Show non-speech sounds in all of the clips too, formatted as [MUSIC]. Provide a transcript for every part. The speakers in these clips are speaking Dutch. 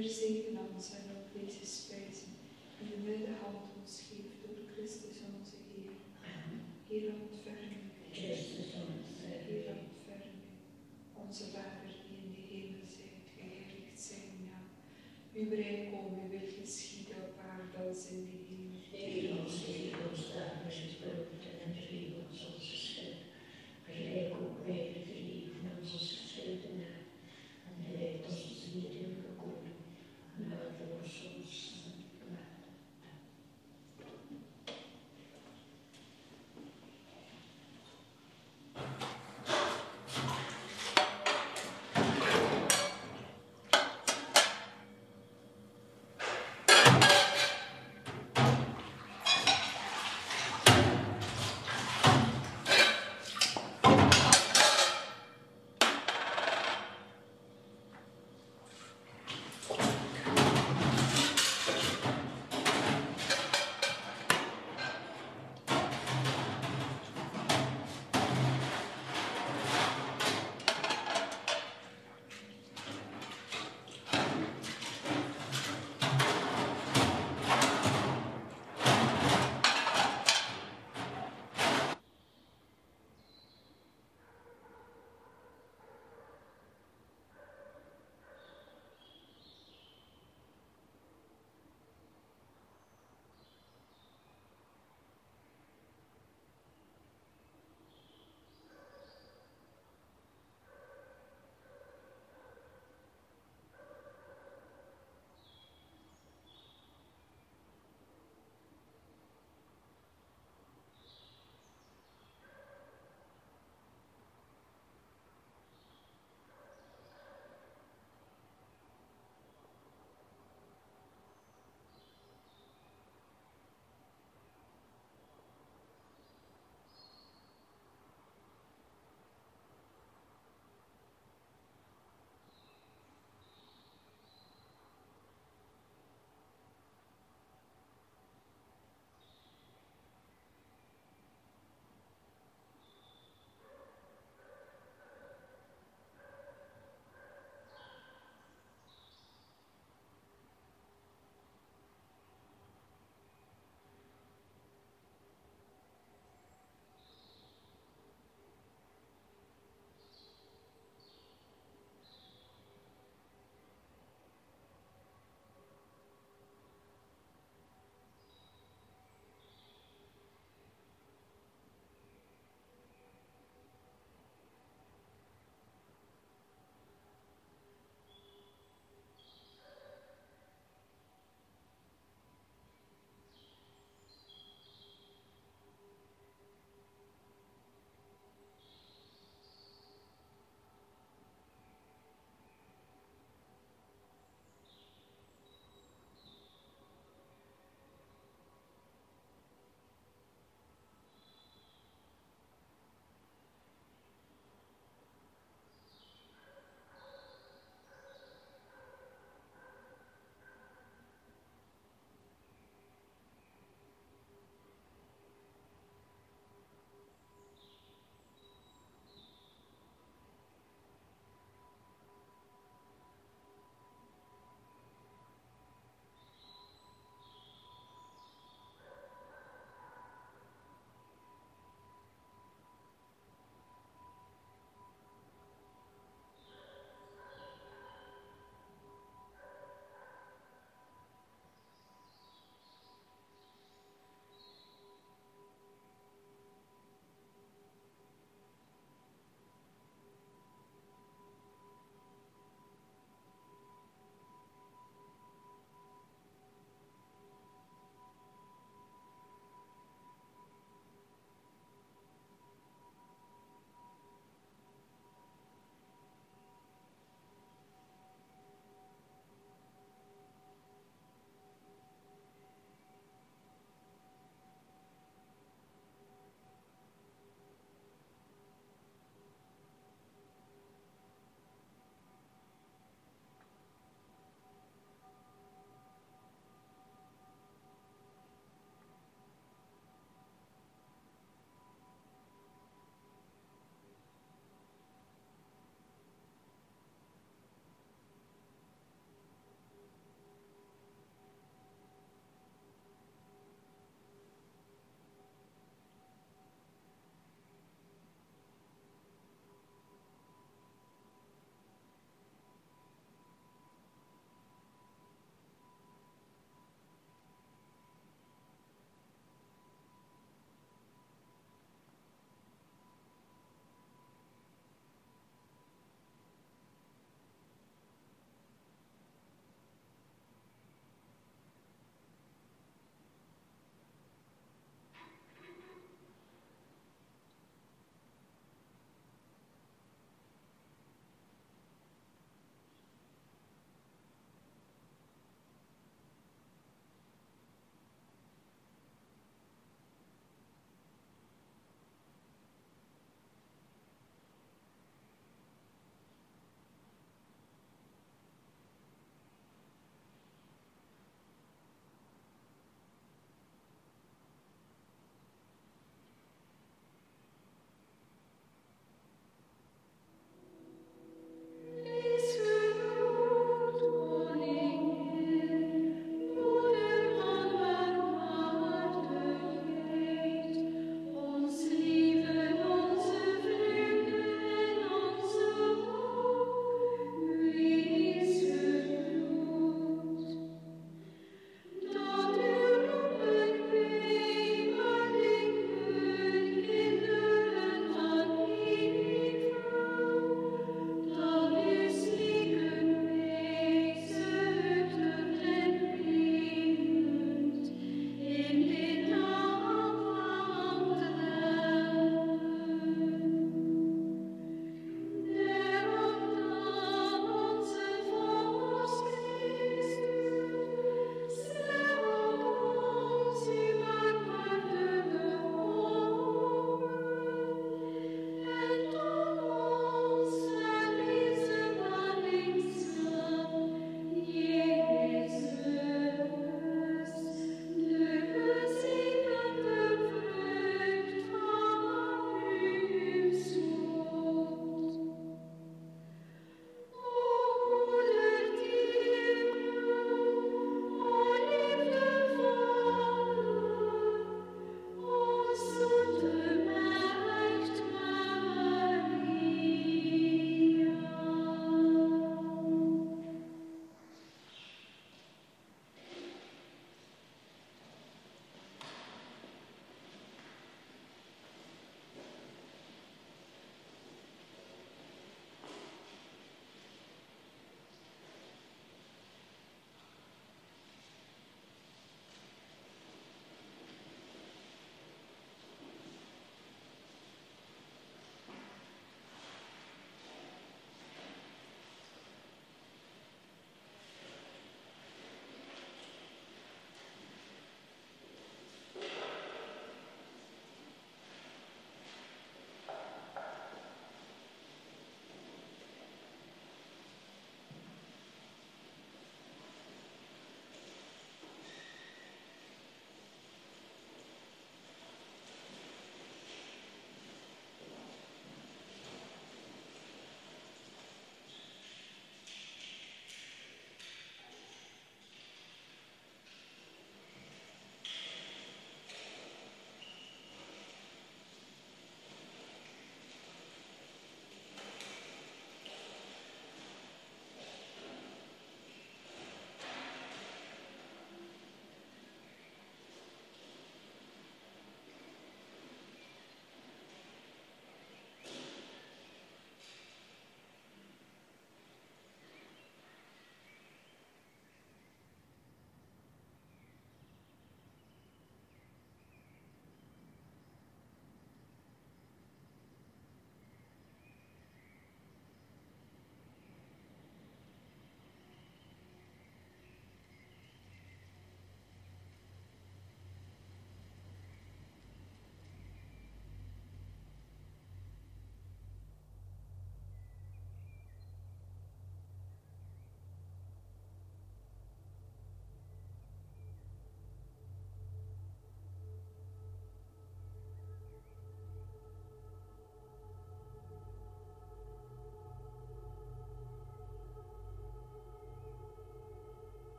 Heer, zegen ons en op deze spijzen in de middenhand ons geeft door Christus onze Heer. Heer, ontferm u. Christus onze Heer, ontferm u. Onze Vader die in de hemel zijt, geheiligd zijn naam. Uw rijk komen, uw wil geschieden op aarde als in de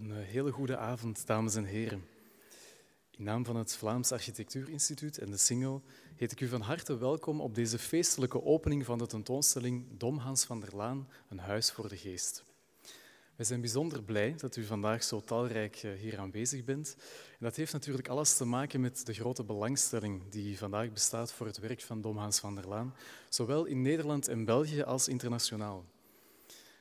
Een eh, hele goede avond, dames en heren. In naam van het Vlaams Architectuurinstituut en de Singel heet ik u van harte welkom op deze feestelijke opening van de tentoonstelling Dom Hans van der Laan, een huis voor de geest. Wij zijn bijzonder blij dat u vandaag zo talrijk eh, hier aanwezig bent. En dat heeft natuurlijk alles te maken met de grote belangstelling die vandaag bestaat voor het werk van Dom Hans van der Laan, zowel in Nederland en België als internationaal.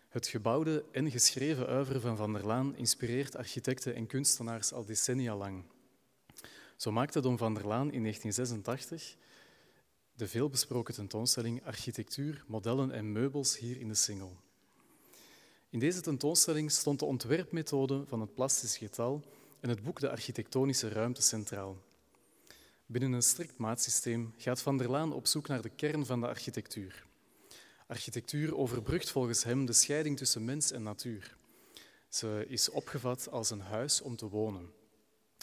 Het gebouwde en geschreven uiveren van Van der Laan inspireert architecten en kunstenaars al decennia lang. Zo maakte Dom van der Laan in 1986 de veelbesproken tentoonstelling Architectuur, Modellen en Meubels hier in de Singel. In deze tentoonstelling stond de ontwerpmethode van het plastisch getal en het boek De Architectonische Ruimte centraal. Binnen een strikt maatsysteem gaat Van der Laan op zoek naar de kern van de architectuur. Architectuur overbrugt volgens hem de scheiding tussen mens en natuur. Ze is opgevat als een huis om te wonen.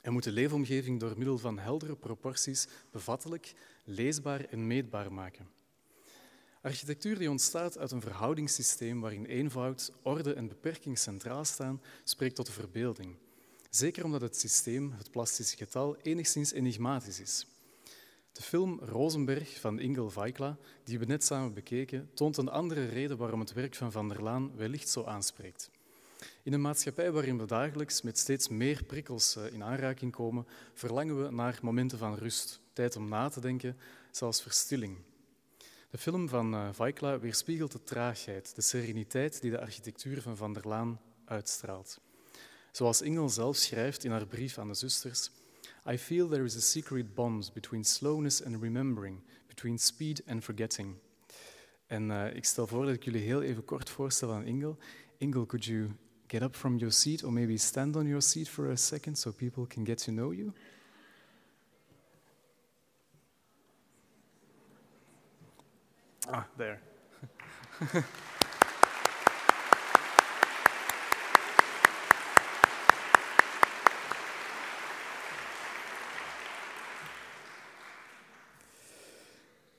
En moet de leefomgeving door middel van heldere proporties bevattelijk, leesbaar en meetbaar maken. Architectuur die ontstaat uit een verhoudingssysteem waarin eenvoud, orde en beperking centraal staan, spreekt tot de verbeelding. Zeker omdat het systeem, het plastische getal, enigszins enigmatisch is. De film Rosenberg van Ingel Vaikla, die we net samen bekeken, toont een andere reden waarom het werk van Van der Laan wellicht zo aanspreekt. In een maatschappij waarin we dagelijks met steeds meer prikkels eh, in aanraking komen, verlangen we naar momenten van rust, tijd om na te denken, zelfs verstilling. De film van uh, Vaikla weerspiegelt de traagheid, de sereniteit die de architectuur van Van der Laan uitstraalt. Zoals Ingel zelf schrijft in haar brief aan de zusters, I feel there is a secret bond between slowness and remembering, between speed and forgetting. En uh, ik stel voor dat ik jullie heel even kort voorstel aan Ingel. Ingel, could you get up from your seat or maybe stand on your seat for a second so people can get to know you? Ah, there. [LAUGHS]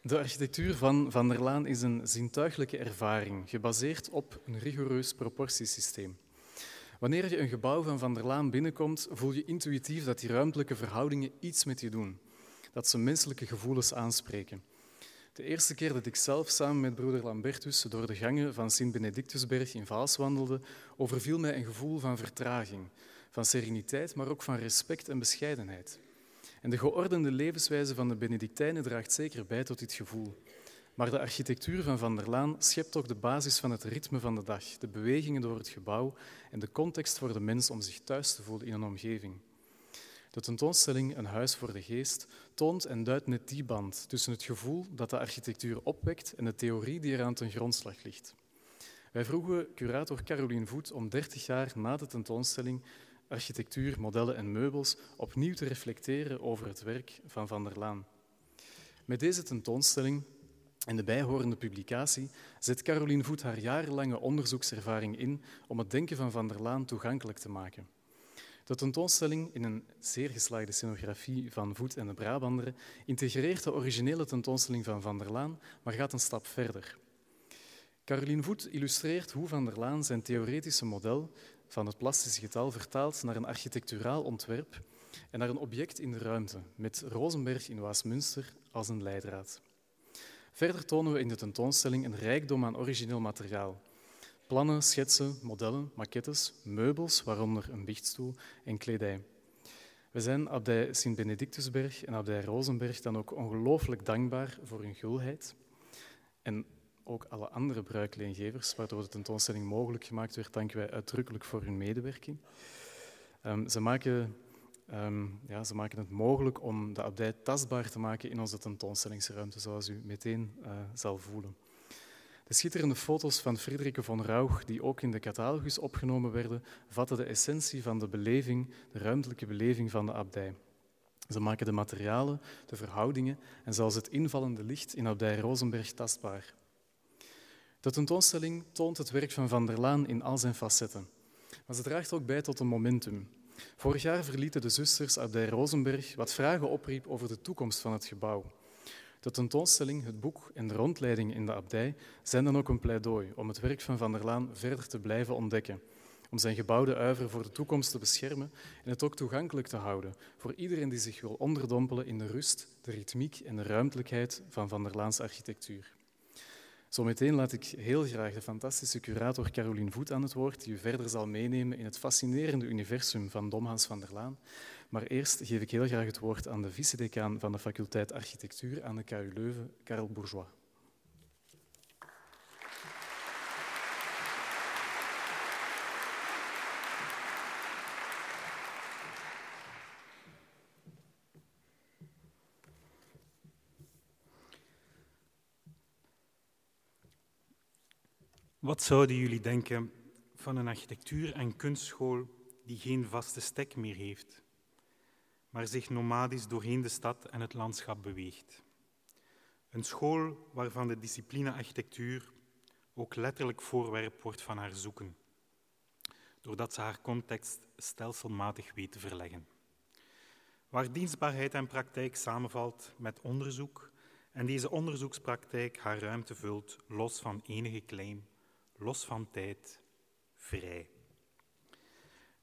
De architectuur van Van der Laan is een zintuiglijke ervaring, gebaseerd op een rigoureus proportiesysteem. Wanneer je een gebouw van Van der Laan binnenkomt, voel je intuïtief dat die ruimtelijke verhoudingen iets met je doen, dat ze menselijke gevoelens aanspreken. De eerste keer dat ik zelf samen met broeder Lambertus door de gangen van Sint-Benedictusberg in Vaals wandelde, overviel mij een gevoel van vertraging, van sereniteit, maar ook van respect en bescheidenheid. En de geordende levenswijze van de Benedictijnen draagt zeker bij tot dit gevoel. Maar de architectuur van Van der Laan schept ook de basis van het ritme van de dag, de bewegingen door het gebouw en de context voor de mens om zich thuis te voelen in een omgeving. De tentoonstelling Een huis voor de geest toont en duidt net die band tussen het gevoel dat de architectuur opwekt en de theorie die eraan ten grondslag ligt. Wij vroegen curator Caroline Voet om 30 jaar na de tentoonstelling architectuur, modellen en meubels opnieuw te reflecteren over het werk van Van der Laan. Met deze tentoonstelling en de bijhorende publicatie zet Caroline Voet haar jarenlange onderzoekservaring in om het denken van Van der Laan toegankelijk te maken. De tentoonstelling in een zeer geslaagde scenografie van Voet en de Brabanderen integreert de originele tentoonstelling van Van der Laan, maar gaat een stap verder. Caroline Voet illustreert hoe Van der Laan zijn theoretische model van het plastische getal vertaalt naar een architecturaal ontwerp en naar een object in de ruimte, met Rosenberg in Waasmunster als een leidraad. Verder tonen we in de tentoonstelling een rijkdom aan origineel materiaal. Plannen, schetsen, modellen, maquettes, meubels, waaronder een biechtstoel en kledij. We zijn abdij Sint-Benedictusberg en abdij Rosenberg dan ook ongelooflijk dankbaar voor hun gulheid en ook alle andere bruikleengevers, waardoor de tentoonstelling mogelijk gemaakt werd, danken wij uitdrukkelijk voor hun medewerking. Um, ze, maken, um, ja, ze maken het mogelijk om de abdij tastbaar te maken in onze tentoonstellingsruimte, zoals u meteen uh, zal voelen. De schitterende foto's van Friederike von Rauch, die ook in de catalogus opgenomen werden, vatten de essentie van de beleving, de ruimtelijke beleving van de abdij. Ze maken de materialen, de verhoudingen en zelfs het invallende licht in abdij Rosenberg tastbaar. De tentoonstelling toont het werk van Van der Laan in al zijn facetten. Maar ze draagt ook bij tot een momentum. Vorig jaar verlieten de zusters Abdij Rosenberg wat vragen opriep over de toekomst van het gebouw. De tentoonstelling, het boek en de rondleiding in de abdij zijn dan ook een pleidooi om het werk van Van der Laan verder te blijven ontdekken. om zijn gebouwde uiver voor de toekomst te beschermen en het ook toegankelijk te houden voor iedereen die zich wil onderdompelen in de rust, de ritmiek en de ruimtelijkheid van Van der Laans architectuur. Zometeen laat ik heel graag de fantastische curator Caroline Voet aan het woord, die u verder zal meenemen in het fascinerende universum van Domhans van der Laan. Maar eerst geef ik heel graag het woord aan de vice-decaan van de faculteit Architectuur aan de KU Leuven, Karel Bourgeois. Wat zouden jullie denken van een architectuur- en kunstschool die geen vaste stek meer heeft, maar zich nomadisch doorheen de stad en het landschap beweegt? Een school waarvan de discipline architectuur ook letterlijk voorwerp wordt van haar zoeken, doordat ze haar context stelselmatig weet te verleggen. Waar dienstbaarheid en praktijk samenvalt met onderzoek en deze onderzoekspraktijk haar ruimte vult, los van enige claim los van tijd, vrij.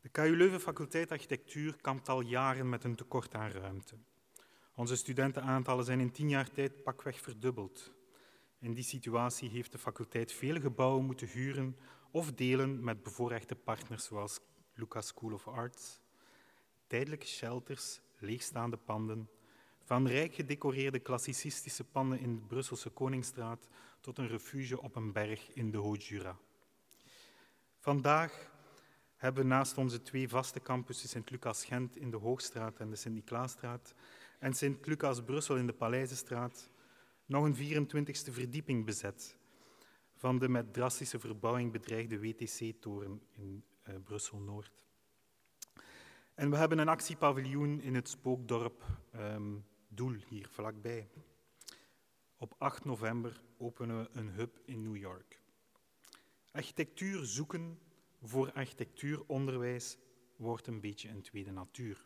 De KU Leuven faculteit architectuur kampt al jaren met een tekort aan ruimte. Onze studentenaantallen zijn in tien jaar tijd pakweg verdubbeld. In die situatie heeft de faculteit vele gebouwen moeten huren of delen met bevoorrechte partners zoals Lucas School of Arts, tijdelijke shelters, leegstaande panden, van rijk gedecoreerde klassicistische panden in de Brusselse Koningsstraat tot een refuge op een berg in de Haut-Jura. Vandaag hebben we naast onze twee vaste campussen Sint-Lucas Gent in de Hoogstraat en de Sint-Niklaasstraat en Sint-Lucas Brussel in de Paleizenstraat nog een 24e verdieping bezet van de met drastische verbouwing bedreigde WTC-toren in uh, Brussel-Noord. En we hebben een actiepaviljoen in het spookdorp um, Doel, hier vlakbij. Op 8 november openen we een hub in New York. Architectuur zoeken voor architectuuronderwijs wordt een beetje een tweede natuur.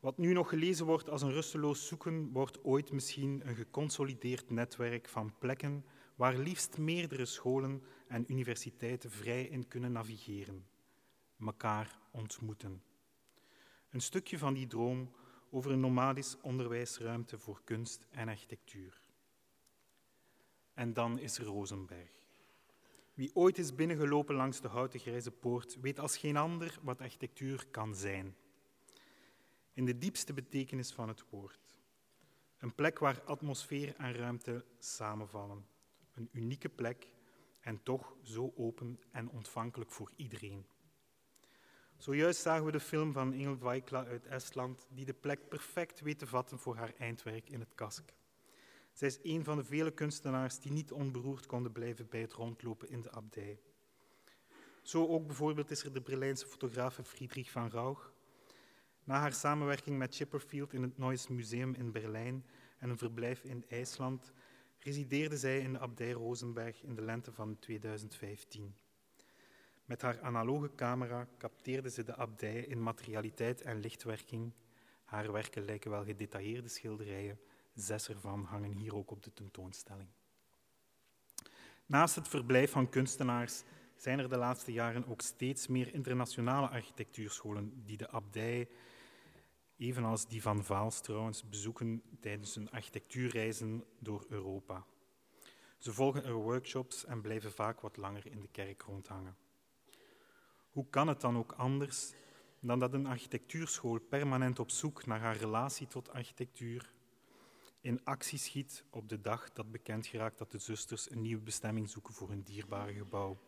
Wat nu nog gelezen wordt als een rusteloos zoeken, wordt ooit misschien een geconsolideerd netwerk van plekken waar liefst meerdere scholen en universiteiten vrij in kunnen navigeren, mekaar ontmoeten. Een stukje van die droom over een nomadisch onderwijsruimte voor kunst en architectuur. En dan is er Rosenberg. Wie ooit is binnengelopen langs de houten grijze poort, weet als geen ander wat architectuur kan zijn. In de diepste betekenis van het woord. Een plek waar atmosfeer en ruimte samenvallen. Een unieke plek en toch zo open en ontvankelijk voor iedereen. Zojuist zagen we de film van Ingrid Weikla uit Estland, die de plek perfect weet te vatten voor haar eindwerk in het kask. Zij is een van de vele kunstenaars die niet onberoerd konden blijven bij het rondlopen in de abdij. Zo ook bijvoorbeeld is er de Berlijnse fotograaf Friedrich van Rauch. Na haar samenwerking met Chipperfield in het Neues Museum in Berlijn en een verblijf in IJsland, resideerde zij in de abdij Rosenberg in de lente van 2015. Met haar analoge camera capteerde ze de abdij in materialiteit en lichtwerking. Haar werken lijken wel gedetailleerde schilderijen. Zes ervan hangen hier ook op de tentoonstelling. Naast het verblijf van kunstenaars zijn er de laatste jaren ook steeds meer internationale architectuurscholen die de abdij, evenals die van Vaals trouwens, bezoeken tijdens hun architectuurreizen door Europa. Ze volgen er workshops en blijven vaak wat langer in de kerk rondhangen. Hoe kan het dan ook anders dan dat een architectuurschool permanent op zoek naar haar relatie tot architectuur in actie schiet op de dag dat bekend geraakt dat de zusters een nieuwe bestemming zoeken voor hun dierbare gebouw?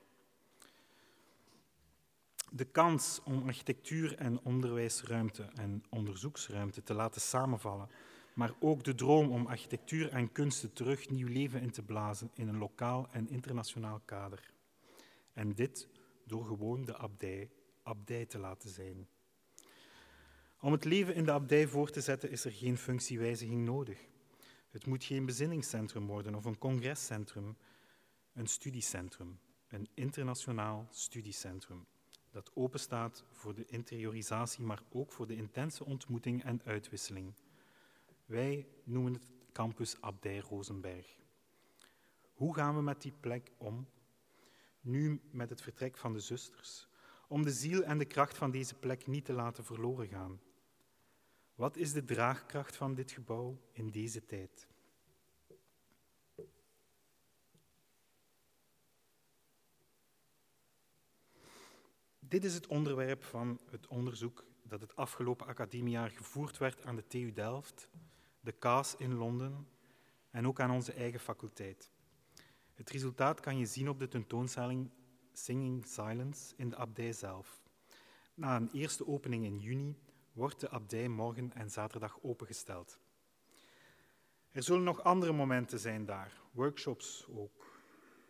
De kans om architectuur en onderwijsruimte en onderzoeksruimte te laten samenvallen, maar ook de droom om architectuur en kunsten terug nieuw leven in te blazen in een lokaal en internationaal kader. En dit door gewoon de abdij abdij te laten zijn. Om het leven in de abdij voor te zetten is er geen functiewijziging nodig. Het moet geen bezinningscentrum worden of een congrescentrum, een studiecentrum, een internationaal studiecentrum dat openstaat voor de interiorisatie, maar ook voor de intense ontmoeting en uitwisseling. Wij noemen het campus Abdij Rosenberg. Hoe gaan we met die plek om nu met het vertrek van de zusters, om de ziel en de kracht van deze plek niet te laten verloren gaan. Wat is de draagkracht van dit gebouw in deze tijd? Dit is het onderwerp van het onderzoek dat het afgelopen academiejaar gevoerd werd aan de TU Delft, de KAAS in Londen en ook aan onze eigen faculteit. Het resultaat kan je zien op de tentoonstelling Singing Silence in de abdij zelf. Na een eerste opening in juni wordt de abdij morgen en zaterdag opengesteld. Er zullen nog andere momenten zijn daar, workshops ook,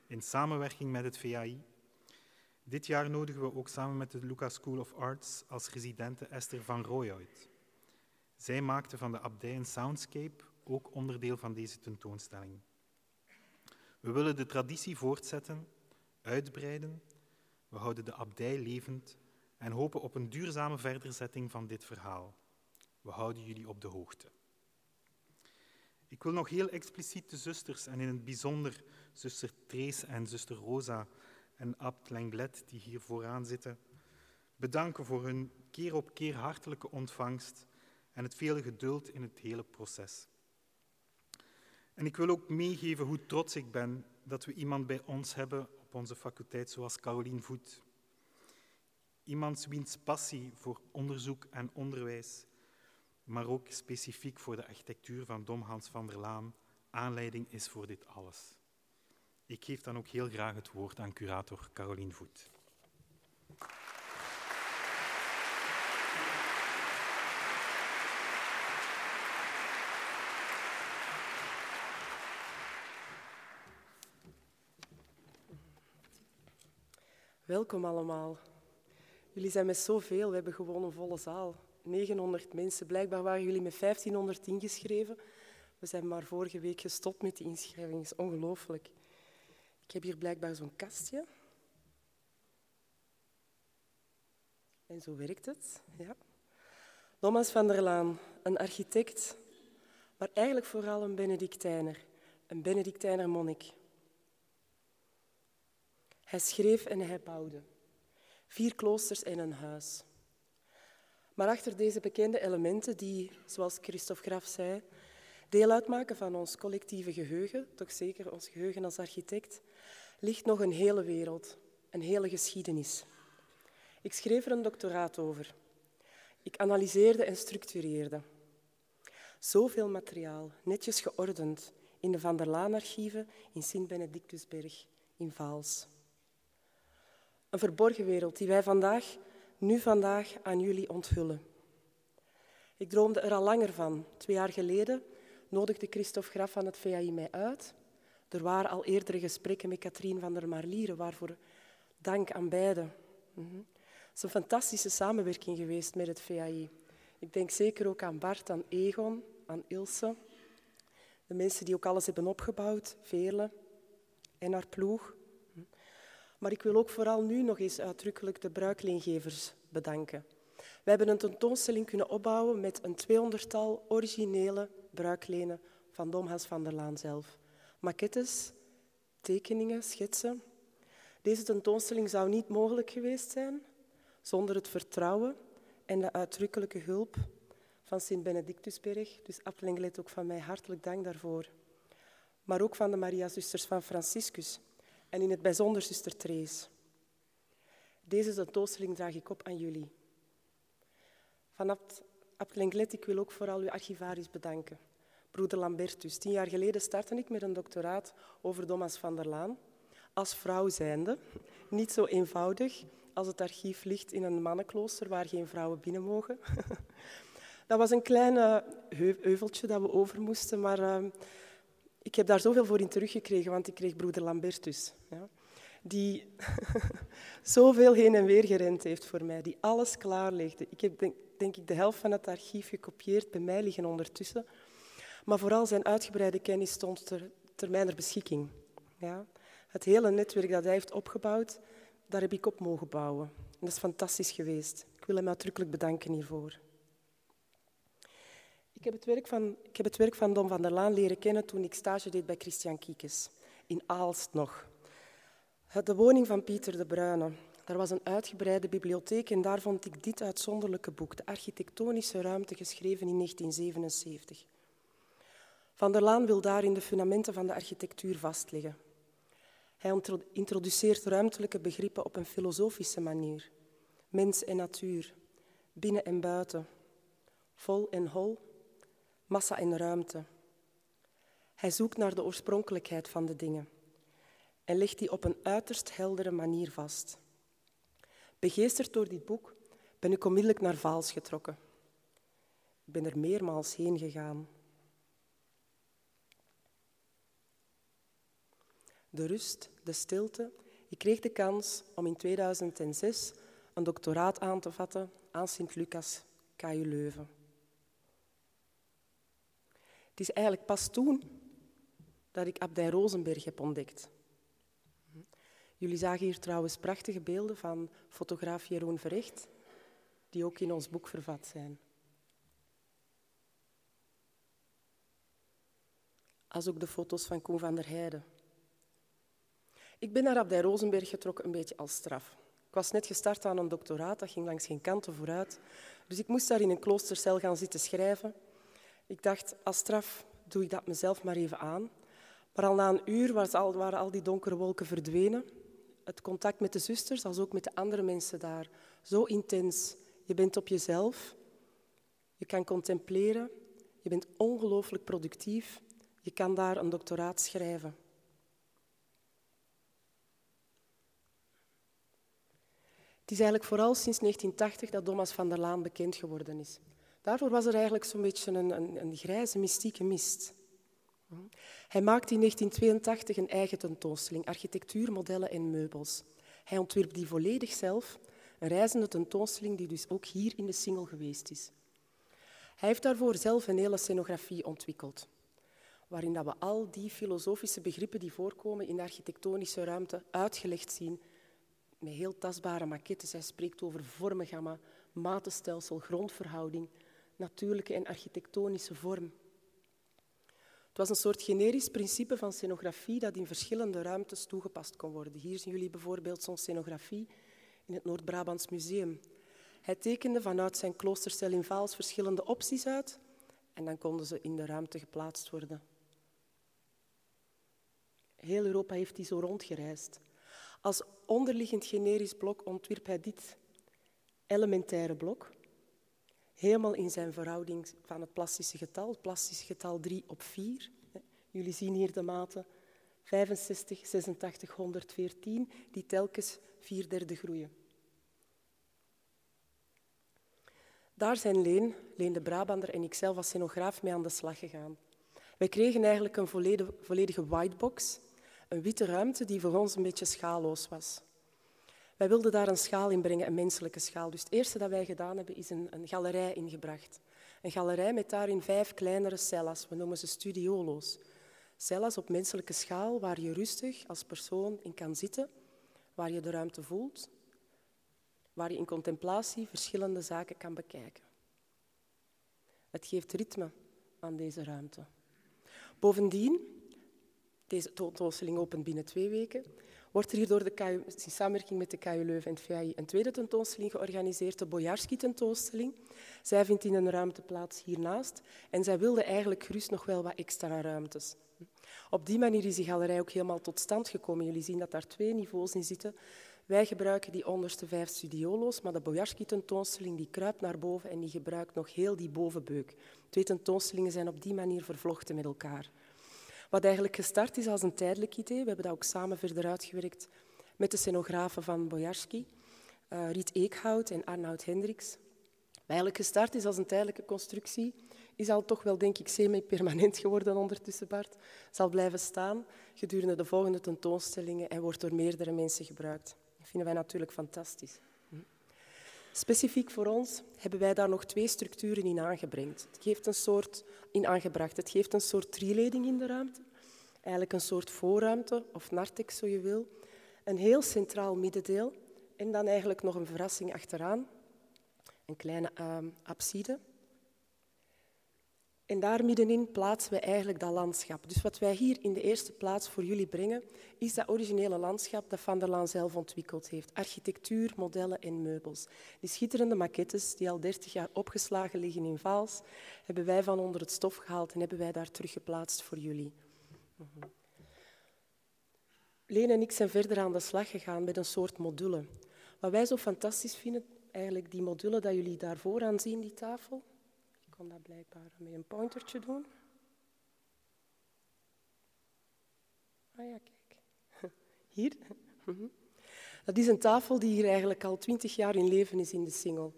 in samenwerking met het VAI. Dit jaar nodigen we ook samen met de Lucas School of Arts als residente Esther van Rooij uit. Zij maakte van de abdij een soundscape ook onderdeel van deze tentoonstelling. We willen de traditie voortzetten, uitbreiden. We houden de abdij levend en hopen op een duurzame verderzetting van dit verhaal. We houden jullie op de hoogte. Ik wil nog heel expliciet de zusters en in het bijzonder zuster Trace en zuster Rosa en Abt Lenglet, die hier vooraan zitten, bedanken voor hun keer op keer hartelijke ontvangst en het vele geduld in het hele proces. En ik wil ook meegeven hoe trots ik ben dat we iemand bij ons hebben op onze faculteit zoals Caroline Voet. Iemand wiens passie voor onderzoek en onderwijs, maar ook specifiek voor de architectuur van Dom Hans van der Laan, aanleiding is voor dit alles. Ik geef dan ook heel graag het woord aan curator Caroline Voet. Welkom allemaal. Jullie zijn met zoveel, we hebben gewoon een volle zaal. 900 mensen. Blijkbaar waren jullie met 1500 ingeschreven. We zijn maar vorige week gestopt met de inschrijving. Dat is ongelooflijk. Ik heb hier blijkbaar zo'n kastje. En zo werkt het. Ja. Thomas van der Laan, een architect, maar eigenlijk vooral een Benedictijner. Een Benedictijner monnik. Hij schreef en hij bouwde. Vier kloosters en een huis. Maar achter deze bekende elementen, die, zoals Christophe Graf zei, deel uitmaken van ons collectieve geheugen, toch zeker ons geheugen als architect, ligt nog een hele wereld, een hele geschiedenis. Ik schreef er een doctoraat over. Ik analyseerde en structureerde. Zoveel materiaal, netjes geordend, in de Van der Laan-archieven in Sint-Benedictusberg in Vaals. Een verborgen wereld die wij vandaag, nu vandaag, aan jullie onthullen. Ik droomde er al langer van. Twee jaar geleden nodigde Christophe Graf van het VAI mij uit. Er waren al eerdere gesprekken met Katrien van der Marlieren, waarvoor dank aan beiden. Mhm. Het is een fantastische samenwerking geweest met het VAI. Ik denk zeker ook aan Bart, aan Egon, aan Ilse. De mensen die ook alles hebben opgebouwd, Veerle en haar ploeg. Maar ik wil ook vooral nu nog eens uitdrukkelijk de bruikleengevers bedanken. We hebben een tentoonstelling kunnen opbouwen met een tweehonderdtal originele bruiklenen van Domhans van der Laan zelf. Maquettes, tekeningen, schetsen. Deze tentoonstelling zou niet mogelijk geweest zijn zonder het vertrouwen en de uitdrukkelijke hulp van Sint-Benedictusberg. Dus Appelenglet ook van mij hartelijk dank daarvoor. Maar ook van de Maria-zusters van Franciscus en in het bijzonder zuster Trees. Deze tentoonstelling draag ik op aan jullie. Vanaf Appelenglet, ik wil ook vooral uw archivaris bedanken. Broeder Lambertus, tien jaar geleden startte ik met een doctoraat over Thomas van der Laan. Als vrouw zijnde, niet zo eenvoudig als het archief ligt in een mannenklooster waar geen vrouwen binnen mogen. [LAUGHS] Dat was een klein heuveltje dat we over moesten, maar uh, ik heb daar zoveel voor in teruggekregen, want ik kreeg broeder Lambertus. Ja, die [LAUGHS] zoveel heen en weer gerend heeft voor mij, die alles klaarlegde. Ik heb denk, denk, ik de helft van het archief gekopieerd, bij mij liggen ondertussen. Maar vooral zijn uitgebreide kennis stond ter, ter mijner beschikking. Ja. Het hele netwerk dat hij heeft opgebouwd, daar heb ik op mogen bouwen. En dat is fantastisch geweest. Ik wil hem uitdrukkelijk bedanken hiervoor. Ik heb, het werk van, ik heb het werk van Dom van der Laan leren kennen toen ik stage deed bij Christian Kiekes, in Aalst nog. De woning van Pieter de Bruyne. Daar was een uitgebreide bibliotheek en daar vond ik dit uitzonderlijke boek, De Architectonische Ruimte, geschreven in 1977. Van der Laan wil daarin de fundamenten van de architectuur vastleggen. Hij introduceert ruimtelijke begrippen op een filosofische manier. Mens en natuur, binnen en buiten, vol en hol, massa en ruimte. Hij zoekt naar de oorspronkelijkheid van de dingen en legt die op een uiterst heldere manier vast. Begeesterd door dit boek ben ik onmiddellijk naar Vaals getrokken. Ik ben er meermaals heen gegaan. De rust, de stilte. Ik kreeg de kans om in 2006 een doctoraat aan te vatten aan Sint-Lucas, KU Leuven. Het is eigenlijk pas toen dat ik Abdij Rosenberg heb ontdekt. Jullie zagen hier trouwens prachtige beelden van fotograaf Jeroen Verrecht, die ook in ons boek vervat zijn. Als ook de foto's van Koen van der Heijden. Ik ben naar Abdij Rosenberg getrokken een beetje als straf. Ik was net gestart aan een doctoraat, dat ging langs geen kanten vooruit. Dus ik moest daar in een kloostercel gaan zitten schrijven. Ik dacht, als straf doe ik dat mezelf maar even aan. Maar al na een uur waren al die donkere wolken verdwenen het contact met de zusters als ook met de andere mensen daar zo intens. Je bent op jezelf, je kan contempleren, je bent ongelooflijk productief, je kan daar een doctoraat schrijven. Het is eigenlijk vooral sinds 1980 dat Thomas van der Laan bekend geworden is. Daarvoor was er eigenlijk zo'n beetje een, een, een grijze, mystieke mist. Hij maakte in 1982 een eigen tentoonstelling, architectuur, modellen en meubels. Hij ontwierp die volledig zelf, een reizende tentoonstelling die dus ook hier in de Singel geweest is. Hij heeft daarvoor zelf een hele scenografie ontwikkeld, waarin dat we al die filosofische begrippen die voorkomen in de architectonische ruimte uitgelegd zien met heel tastbare maquettes. Hij spreekt over vormengamma, matenstelsel, grondverhouding, natuurlijke en architectonische vorm. Het was een soort generisch principe van scenografie dat in verschillende ruimtes toegepast kon worden. Hier zien jullie bijvoorbeeld zo'n scenografie in het Noord-Brabants Museum. Hij tekende vanuit zijn kloostercel in Vaals verschillende opties uit en dan konden ze in de ruimte geplaatst worden. Heel Europa heeft hij zo rondgereisd. Als onderliggend generisch blok ontwierp hij dit elementaire blok, helemaal in zijn verhouding van het plastische getal, het plastische getal 3 op 4. Jullie zien hier de maten 65, 86, 114, die telkens vier derde groeien. Daar zijn Leen, Leen de Brabander en ikzelf als scenograaf mee aan de slag gegaan. Wij kregen eigenlijk een volledige, volledige whitebox, een witte ruimte die voor ons een beetje schaalloos was. Wij wilden daar een schaal in brengen, een menselijke schaal. Dus het eerste dat wij gedaan hebben, is een, een galerij ingebracht. Een galerij met daarin vijf kleinere cellas. We noemen ze studiolo's. Cellas op menselijke schaal waar je rustig als persoon in kan zitten, waar je de ruimte voelt, waar je in contemplatie verschillende zaken kan bekijken. Het geeft ritme aan deze ruimte. Bovendien, deze tentoonstelling opent binnen twee weken, wordt er hier door de in samenwerking met de KU Leuven en het een tweede tentoonstelling georganiseerd, de Bojarski-tentoonstelling. Zij vindt in een ruimte plaats hiernaast en zij wilde eigenlijk gerust nog wel wat extra ruimtes. Op die manier is die galerij ook helemaal tot stand gekomen. Jullie zien dat daar twee niveaus in zitten. Wij gebruiken die onderste vijf studiolo's, maar de Bojarski-tentoonstelling die kruipt naar boven en die gebruikt nog heel die bovenbeuk. Twee tentoonstellingen zijn op die manier vervlochten met elkaar. Wat eigenlijk gestart is als een tijdelijk idee. We hebben dat ook samen verder uitgewerkt met de scenografen van Bojarski, uh, Riet Eekhout en Arnoud Hendricks. Wat eigenlijk gestart is als een tijdelijke constructie, is al toch wel, denk ik, semi-permanent geworden ondertussen, Bart. Zal blijven staan gedurende de volgende tentoonstellingen en wordt door meerdere mensen gebruikt. Dat vinden wij natuurlijk fantastisch. Specifiek voor ons hebben wij daar nog twee structuren in aangebracht. Het geeft een soort, in aangebracht. Het geeft een soort drieleding in de ruimte. Eigenlijk een soort voorruimte, of narthex zo je wil. Een heel centraal middendeel en dan eigenlijk nog een verrassing achteraan. Een kleine uh, abside. En daar middenin plaatsen we eigenlijk dat landschap. Dus wat wij hier in de eerste plaats voor jullie brengen, is dat originele landschap dat Van der Laan zelf ontwikkeld heeft. Architectuur, modellen en meubels. Die schitterende maquettes die al 30 jaar opgeslagen liggen in Vaals, hebben wij van onder het stof gehaald en hebben wij daar teruggeplaatst voor jullie. Mhm. Leen en ik zijn verder aan de slag gegaan met een soort module. Wat wij zo fantastisch vinden, eigenlijk die module dat jullie daarvoor aan zien, die tafel, kon dat blijkbaar met een pointertje doen. Ah ja, kijk. [LAUGHS] Hier. Mhm. Dat is een tafel die hier eigenlijk al twintig jaar in leven is in de single.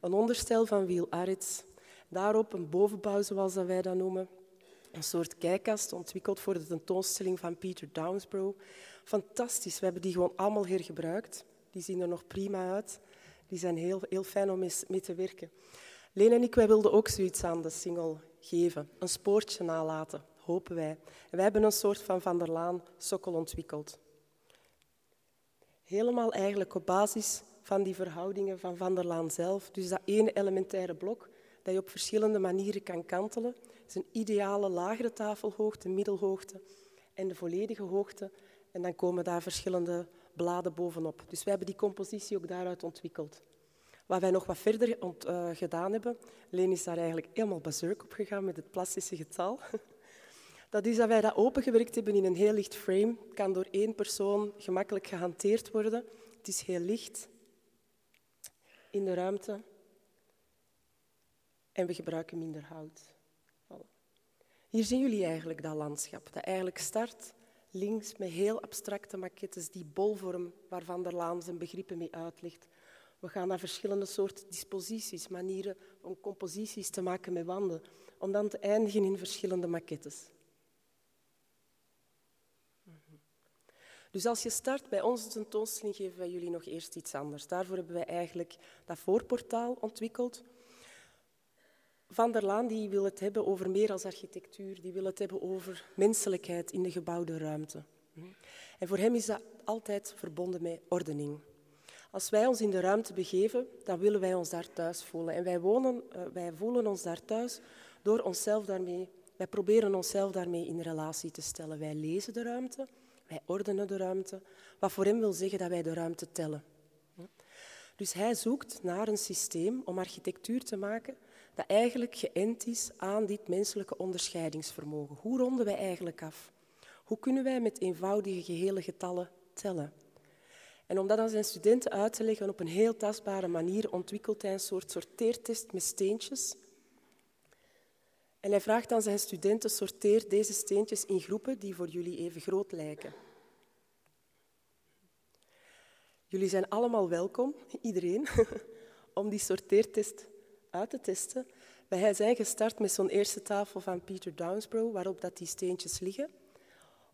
Een onderstel van Wiel Arits. Daarop een bovenbouw, zoals wij dat noemen. Een soort kijkkast, ontwikkeld voor de tentoonstelling van Peter Downsborough. Fantastisch, we hebben die gewoon allemaal hergebruikt. Die zien er nog prima uit. Die zijn heel, heel fijn om mee te werken. Leen en ik wij wilden ook zoiets aan de single geven. Een spoortje nalaten, hopen wij. En wij hebben een soort van Van der Laan sokkel ontwikkeld. Helemaal eigenlijk op basis van die verhoudingen van Van der Laan zelf. Dus dat ene elementaire blok dat je op verschillende manieren kan kantelen. is een ideale lagere tafelhoogte, middelhoogte en de volledige hoogte. En dan komen daar verschillende bladen bovenop. Dus wij hebben die compositie ook daaruit ontwikkeld. Wat wij nog wat verder ont, uh, gedaan hebben, Leen is daar eigenlijk helemaal berserk op gegaan met het plastische getal. [LAUGHS] Dat is dat wij dat opengewerkt hebben in een heel licht frame. Het kan door één persoon gemakkelijk gehanteerd worden. Het is heel licht in de ruimte. En we gebruiken minder hout. Hier zien jullie eigenlijk dat landschap, dat eigenlijk start links met heel abstracte maquettes, die bolvorm waarvan de Laan zijn begrippen mee uitlegt. We gaan naar verschillende soorten disposities, manieren om composities te maken met wanden, om dan te eindigen in verschillende maquettes. Dus als je start bij onze tentoonstelling, geven wij jullie nog eerst iets anders. Daarvoor hebben wij eigenlijk dat voorportaal ontwikkeld. Van der Laan die wil het hebben over meer als architectuur, die wil het hebben over menselijkheid in de gebouwde ruimte. En voor hem is dat altijd verbonden met ordening. Als wij ons in de ruimte begeven, dan willen wij ons daar thuis voelen. En wij, wonen, uh, wij voelen ons daar thuis door onszelf daarmee, wij proberen onszelf daarmee in relatie te stellen. Wij lezen de ruimte, wij ordenen de ruimte, wat voor hem wil zeggen dat wij de ruimte tellen. Dus hij zoekt naar een systeem om architectuur te maken dat eigenlijk geënt is aan dit menselijke onderscheidingsvermogen. Hoe ronden wij eigenlijk af? Hoe kunnen wij met eenvoudige gehele getallen tellen? En om dat aan zijn studenten uit te leggen op een heel tastbare manier, ontwikkelt hij een soort sorteertest met steentjes. En hij vraagt aan zijn studenten, sorteer deze steentjes in groepen die voor jullie even groot lijken. Jullie zijn allemaal welkom, [LAUGHS] iedereen, [LAUGHS] om die sorteertest uit te testen. Wij zijn gestart met zo'n eerste tafel van Peter Downsborough, waarop dat die steentjes liggen.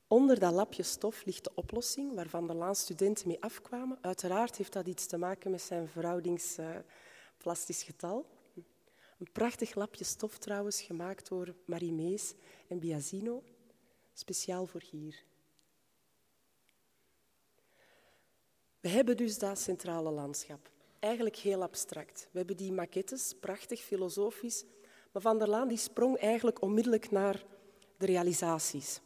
Onder dat lapje stof ligt de oplossing waarvan de laatste studenten mee afkwamen. Uiteraard heeft dat iets te maken met zijn verhoudingsplastisch getal. Een prachtig lapje stof trouwens, gemaakt door Marie Mees en Biasino, speciaal voor hier. We hebben dus dat centrale landschap. Eigenlijk heel abstract. We hebben die maquettes, prachtig, filosofisch. Maar Van der Laan die sprong eigenlijk onmiddellijk naar de realisaties.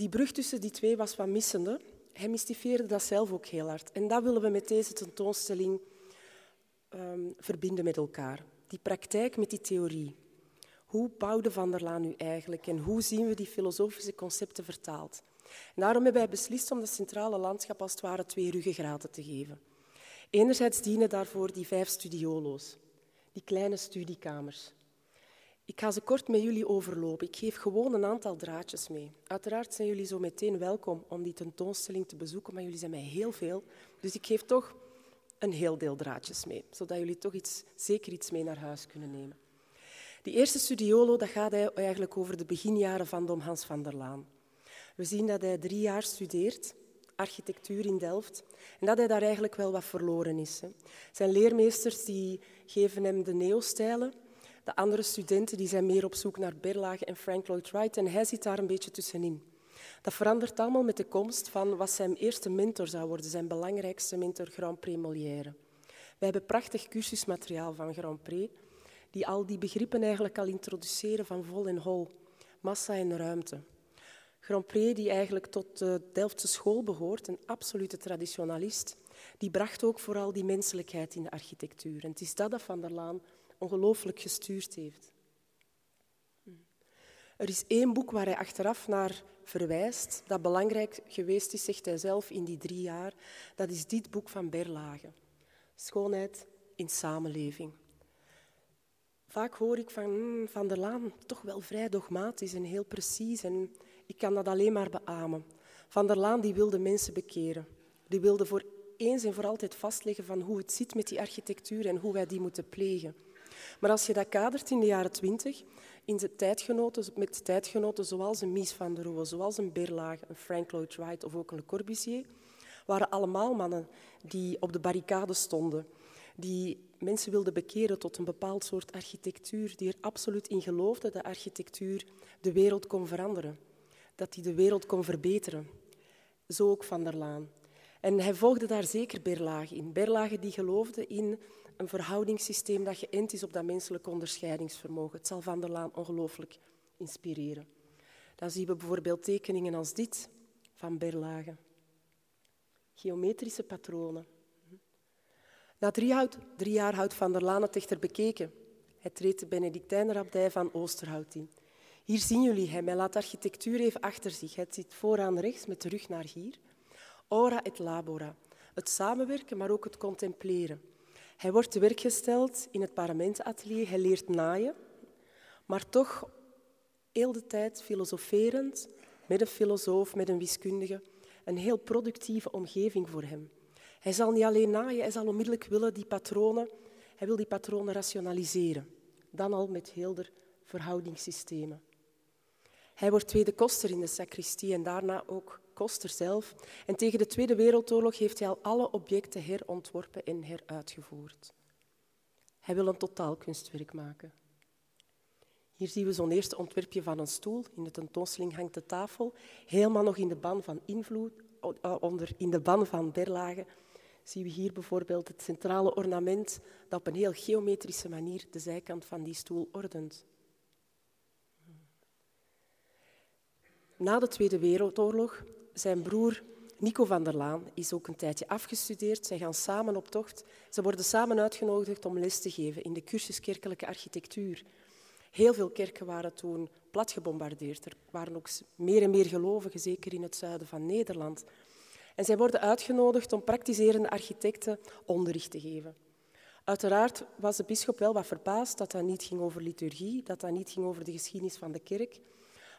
Die brug tussen die twee was wat missende. Hij mystifieerde dat zelf ook heel hard. En dat willen we met deze tentoonstelling um, verbinden met elkaar. Die praktijk met die theorie. Hoe bouwde Van der Laan nu eigenlijk en hoe zien we die filosofische concepten vertaald? Daarom hebben wij beslist om dat centrale landschap als het ware twee ruggengraten te geven. Enerzijds dienen daarvoor die vijf studiolo's, die kleine studiekamers. Ik ga ze kort met jullie overlopen. Ik geef gewoon een aantal draadjes mee. Uiteraard zijn jullie zo meteen welkom om die tentoonstelling te bezoeken, maar jullie zijn mij heel veel. Dus ik geef toch een heel deel draadjes mee, zodat jullie toch iets, zeker iets mee naar huis kunnen nemen. Die eerste studiolo dat gaat eigenlijk over de beginjaren van Dom Hans van der Laan. We zien dat hij drie jaar studeert, architectuur in Delft, en dat hij daar eigenlijk wel wat verloren is. Zijn leermeesters die geven hem de neostijlen, de andere studenten die zijn meer op zoek naar Berlage en Frank Lloyd Wright en hij zit daar een beetje tussenin. Dat verandert allemaal met de komst van wat zijn eerste mentor zou worden, zijn belangrijkste mentor, Grand Prix Molière. We hebben prachtig cursusmateriaal van Grand Prix. die al die begrippen eigenlijk al introduceren van vol en hol, massa en ruimte. Grandpré, die eigenlijk tot de Delftse school behoort, een absolute traditionalist, die bracht ook vooral die menselijkheid in de architectuur. En het is dat dat Van der Laan ongelooflijk gestuurd heeft. Er is één boek waar hij achteraf naar verwijst, dat belangrijk geweest is, zegt hij zelf, in die drie jaar. Dat is dit boek van Berlage. Schoonheid in samenleving. Vaak hoor ik van hmm, Van der Laan toch wel vrij dogmatisch en heel precies. En ik kan dat alleen maar beamen. Van der Laan die wilde mensen bekeren. Die wilde voor eens en voor altijd vastleggen van hoe het zit met die architectuur en hoe wij die moeten plegen. Maar als je dat kadert in de jaren twintig, in de tijdgenoten, met tijdgenoten zoals een Mies van der Rohe, zoals een Berlage, een Frank Lloyd Wright of ook een Le Corbusier, waren allemaal mannen die op de barricade stonden, die mensen wilden bekeren tot een bepaald soort architectuur, die er absoluut in geloofden dat architectuur de wereld kon veranderen, dat die de wereld kon verbeteren. Zo ook Van der Laan. En hij volgde daar zeker Berlage in. Berlage die geloofde in een verhoudingssysteem dat geënt is op dat menselijke onderscheidingsvermogen. Het zal Van der Laan ongelooflijk inspireren. Dan zien we bijvoorbeeld tekeningen als dit van Berlage. Geometrische patronen. Na drie, drie jaar houdt Van der Laan het echter bekeken. Hij treedt de Benedictijnerabdij van Oosterhout in. Hier zien jullie hem. Hij laat architectuur even achter zich. Hij zit vooraan rechts met de rug naar hier. Ora et labora. Het samenwerken, maar ook het contempleren. Hij wordt te werk gesteld in het parlementenatelier. Hij leert naaien, maar toch heel de tijd filosoferend, met een filosoof, met een wiskundige. Een heel productieve omgeving voor hem. Hij zal niet alleen naaien, hij zal onmiddellijk willen die patronen, hij wil die patronen rationaliseren. Dan al met heel de verhoudingssystemen. Hij wordt tweede koster in de sacristie en daarna ook koster zelf. En tegen de Tweede Wereldoorlog heeft hij al alle objecten herontworpen en heruitgevoerd. Hij wil een totaalkunstwerk maken. Hier zien we zo'n eerste ontwerpje van een stoel. In de tentoonstelling hangt de tafel, helemaal nog in de ban van invloed, eh, onder, in de ban van Berlage. Zien we hier bijvoorbeeld het centrale ornament dat op een heel geometrische manier de zijkant van die stoel ordent. Na de Tweede Wereldoorlog, zijn broer Nico van der Laan is ook een tijdje afgestudeerd. Zij gaan samen op tocht. Ze worden samen uitgenodigd om les te geven in de cursus kerkelijke architectuur. Heel veel kerken waren toen plat gebombardeerd. Er waren ook meer en meer gelovigen, zeker in het zuiden van Nederland. En zij worden uitgenodigd om praktiserende architecten onderricht te geven. Uiteraard was de bisschop wel wat verbaasd dat dat niet ging over liturgie, dat dat niet ging over de geschiedenis van de kerk,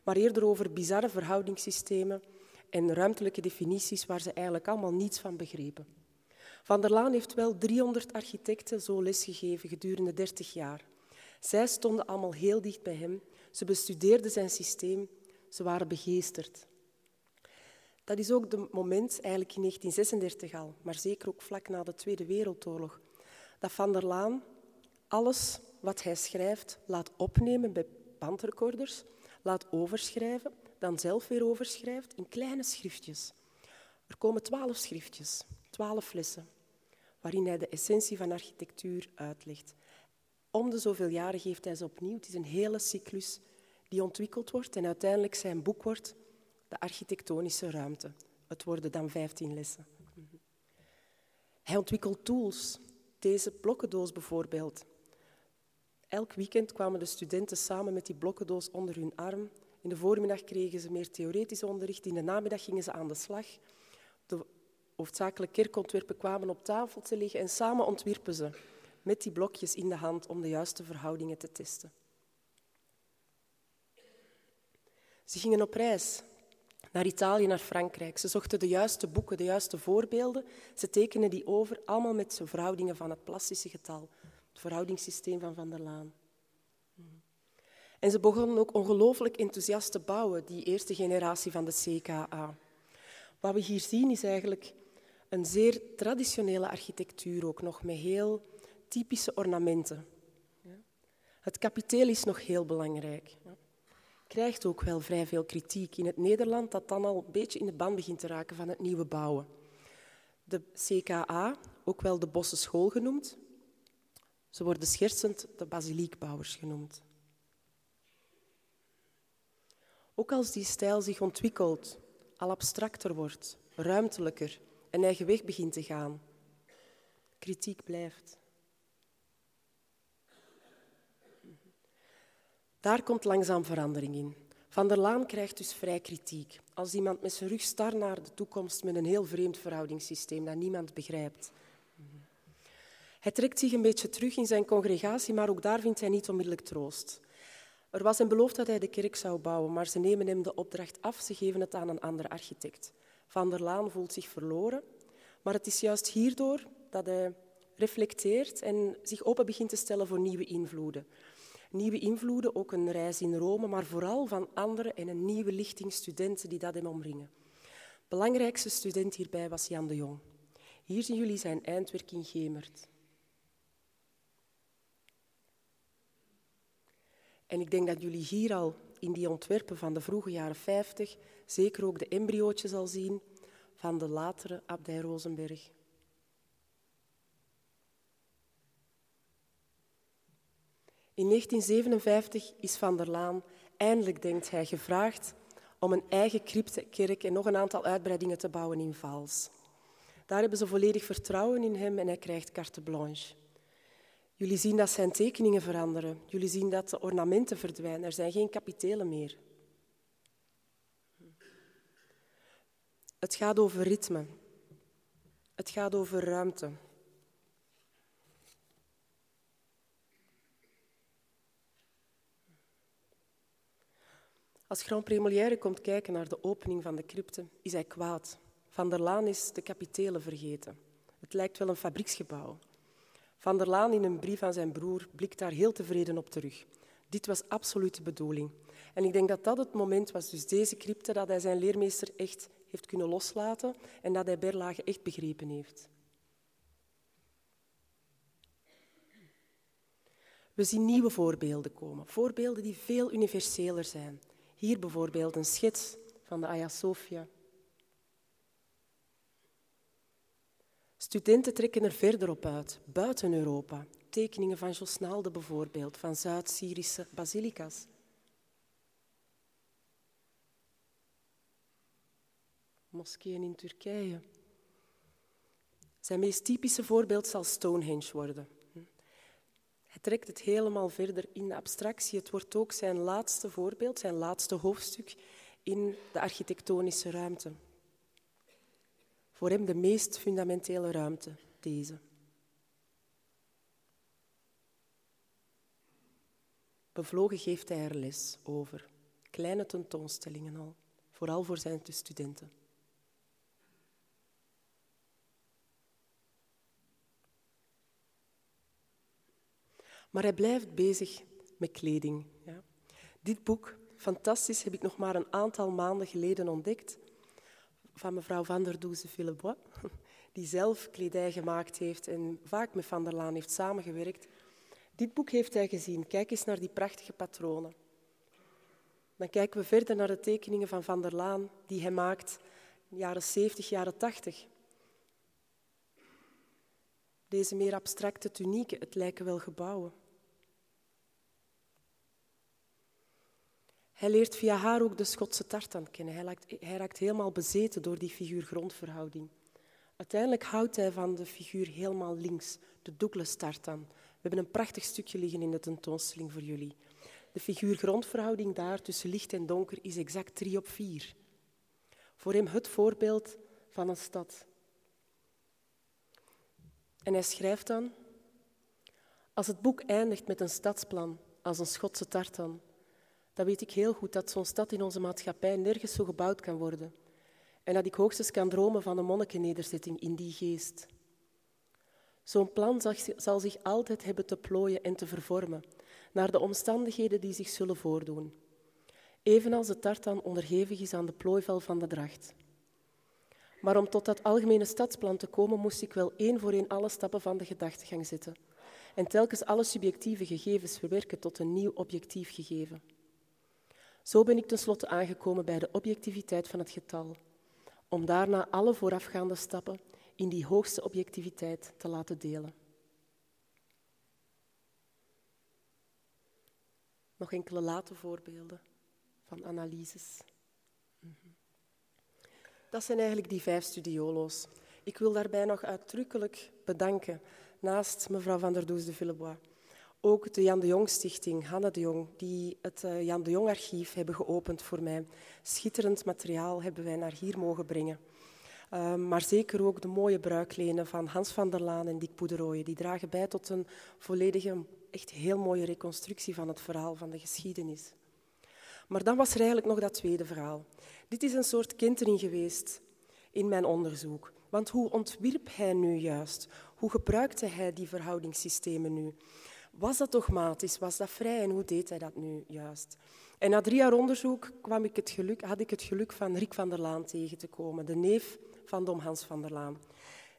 maar eerder over bizarre verhoudingssystemen en ruimtelijke definities waar ze eigenlijk allemaal niets van begrepen. Van der Laan heeft wel 300 architecten zo lesgegeven gedurende 30 jaar. Zij stonden allemaal heel dicht bij hem. Ze bestudeerden zijn systeem. Ze waren begeesterd. Dat is ook het moment, eigenlijk in 1936 al, maar zeker ook vlak na de Tweede Wereldoorlog, dat Van der Laan alles wat hij schrijft laat opnemen bij bandrecorders, laat overschrijven, dan zelf weer overschrijft in kleine schriftjes. Er komen twaalf schriftjes, twaalf lessen, waarin hij de essentie van architectuur uitlegt. Om de zoveel jaren geeft hij ze opnieuw. Het is een hele cyclus die ontwikkeld wordt en uiteindelijk zijn boek wordt de architectonische ruimte. Het worden dan vijftien lessen. Hij ontwikkelt tools. Deze blokkendoos bijvoorbeeld. Elk weekend kwamen de studenten samen met die blokkendoos onder hun arm. In de voormiddag kregen ze meer theoretisch onderricht. In de namiddag gingen ze aan de slag. De hoofdzakelijk kerkontwerpen kwamen op tafel te liggen en samen ontwierpen ze met die blokjes in de hand om de juiste verhoudingen te testen. Ze gingen op reis naar Italië, naar Frankrijk. Ze zochten de juiste boeken, de juiste voorbeelden. Ze tekenen die over, allemaal met verhoudingen van het plastische getal, verhoudingssysteem van Van der Laan. En ze begonnen ook ongelooflijk enthousiast te bouwen, die eerste generatie van de CKA. Wat we hier zien is eigenlijk een zeer traditionele architectuur ook nog, met heel typische ornamenten. Het kapiteel is nog heel belangrijk. Krijgt ook wel vrij veel kritiek in het Nederland, dat dan al een beetje in de band begint te raken van het nieuwe bouwen. De CKA, ook wel de Bosse School genoemd, Ze worden schertsend de basiliekbouwers genoemd. Ook als die stijl zich ontwikkelt, al abstracter wordt, ruimtelijker en eigen weg begint te gaan, kritiek blijft. Daar komt langzaam verandering in. Van der Laan krijgt dus vrij kritiek. Als iemand met zijn rug star naar de toekomst met een heel vreemd verhoudingssysteem dat niemand begrijpt. Hij trekt zich een beetje terug in zijn congregatie, maar ook daar vindt hij niet onmiddellijk troost. Er was een beloofd dat hij de kerk zou bouwen, maar ze nemen hem de opdracht af, ze geven het aan een andere architect. Van der Laan voelt zich verloren, maar het is juist hierdoor dat hij reflecteert en zich open begint te stellen voor nieuwe invloeden. Nieuwe invloeden, ook een reis in Rome, maar vooral van anderen en een nieuwe lichting studenten die dat hem omringen. Belangrijkste student hierbij was Jan de Jong. Hier zien jullie zijn eindwerk in Gemert. En ik denk dat jullie hier al in die ontwerpen van de vroege jaren 50 zeker ook de embryootjes al zien van de latere abdij Rosenberg. In 1957 is Van der Laan, eindelijk denkt hij, gevraagd om een eigen cryptekerk en nog een aantal uitbreidingen te bouwen in Vals. Daar hebben ze volledig vertrouwen in hem en hij krijgt carte blanche. Jullie zien dat zijn tekeningen veranderen. Jullie zien dat de ornamenten verdwijnen. Er zijn geen kapitelen meer. Het gaat over ritme. Het gaat over ruimte. Als Grand Prix komt kijken naar de opening van de crypte, is hij kwaad. Van der Laan is de kapitelen vergeten. Het lijkt wel een fabrieksgebouw. Van der Laan in een brief aan zijn broer blikt daar heel tevreden op terug. Dit was absoluut de bedoeling. En ik denk dat dat het moment was, dus deze crypte, dat hij zijn leermeester echt heeft kunnen loslaten en dat hij Berlage echt begrepen heeft. We zien nieuwe voorbeelden komen, voorbeelden die veel universeler zijn. Hier bijvoorbeeld een schets van de Hagia Sophia. Studenten trekken er verder op uit, buiten Europa. Tekeningen van Jos Naalde bijvoorbeeld, van Zuid-Syrische basilica's. Moskeeën in Turkije. Zijn meest typische voorbeeld zal Stonehenge worden. Hij trekt het helemaal verder in de abstractie. Het wordt ook zijn laatste voorbeeld, zijn laatste hoofdstuk in de architectonische ruimte. Voor hem de meest fundamentele ruimte, deze. Bevlogen geeft hij er les over. Kleine tentoonstellingen al, vooral voor zijn studenten. Maar hij blijft bezig met kleding. Ja. Dit boek, fantastisch, heb ik nog maar een aantal maanden geleden ontdekt van mevrouw Van der Doeze Villebois, [LAUGHS] die zelf kledij gemaakt heeft en vaak met Van der Laan heeft samengewerkt. Dit boek heeft hij gezien. Kijk eens naar die prachtige patronen. Dan kijken we verder naar de tekeningen van Van der Laan die hij maakt in de jaren 70, jaren 80. Deze meer abstracte tunieken, het lijken wel gebouwen. Hij leert via haar ook de Schotse tartan kennen. Hij raakt, hij raakt helemaal bezeten door die figuur-grondverhouding. Uiteindelijk houdt hij van de figuur helemaal links, de Douglas tartan. We hebben een prachtig stukje liggen in de tentoonstelling voor jullie. De figuur-grondverhouding daar tussen licht en donker is exact 3 op 4. Voor hem het voorbeeld van een stad. En hij schrijft dan: Als het boek eindigt met een stadsplan als een Schotse tartan, dan weet ik heel goed dat zo'n stad in onze maatschappij nergens zo gebouwd kan worden. En dat ik hoogstens kan dromen van een monnikennederzetting in die geest. Zo'n plan zal zich altijd hebben te plooien en te vervormen naar de omstandigheden die zich zullen voordoen. Evenals de tartan onderhevig is aan de plooival van de dracht. Maar om tot dat algemene stadsplan te komen, moest ik wel één voor één alle stappen van de gedachtegang zetten en telkens alle subjectieve gegevens verwerken tot een nieuw objectief gegeven. Zo ben ik tenslotte aangekomen bij de objectiviteit van het getal, om daarna alle voorafgaande stappen in die hoogste objectiviteit te laten delen. Nog enkele late voorbeelden van analyses. Mhm. Dat zijn eigenlijk die vijf studiolo's. Ik wil daarbij nog uitdrukkelijk bedanken, naast mevrouw Van der Does de Villebois, ook de Jan de Jong Stichting, Hanne de Jong, die het eh, Jan de Jong Archief hebben geopend voor mij. Schitterend materiaal hebben wij naar hier mogen brengen. Ehm, maar zeker ook de mooie bruiklenen van Hans van der Laan en Dick Poederooien. Die dragen bij tot een volledige, echt heel mooie reconstructie van het verhaal van de geschiedenis. Maar dan was er eigenlijk nog dat tweede verhaal. Dit is een soort kentering geweest in mijn onderzoek. Want hoe ontwierp hij nu juist? Hoe gebruikte hij die verhoudingssystemen nu? Was dat dogmatisch? Was dat vrij? En hoe deed hij dat nu juist? En na drie jaar onderzoek kwam ik het geluk, had ik het geluk van Rick van der Laan tegen te komen, de neef van Dom Hans van der Laan.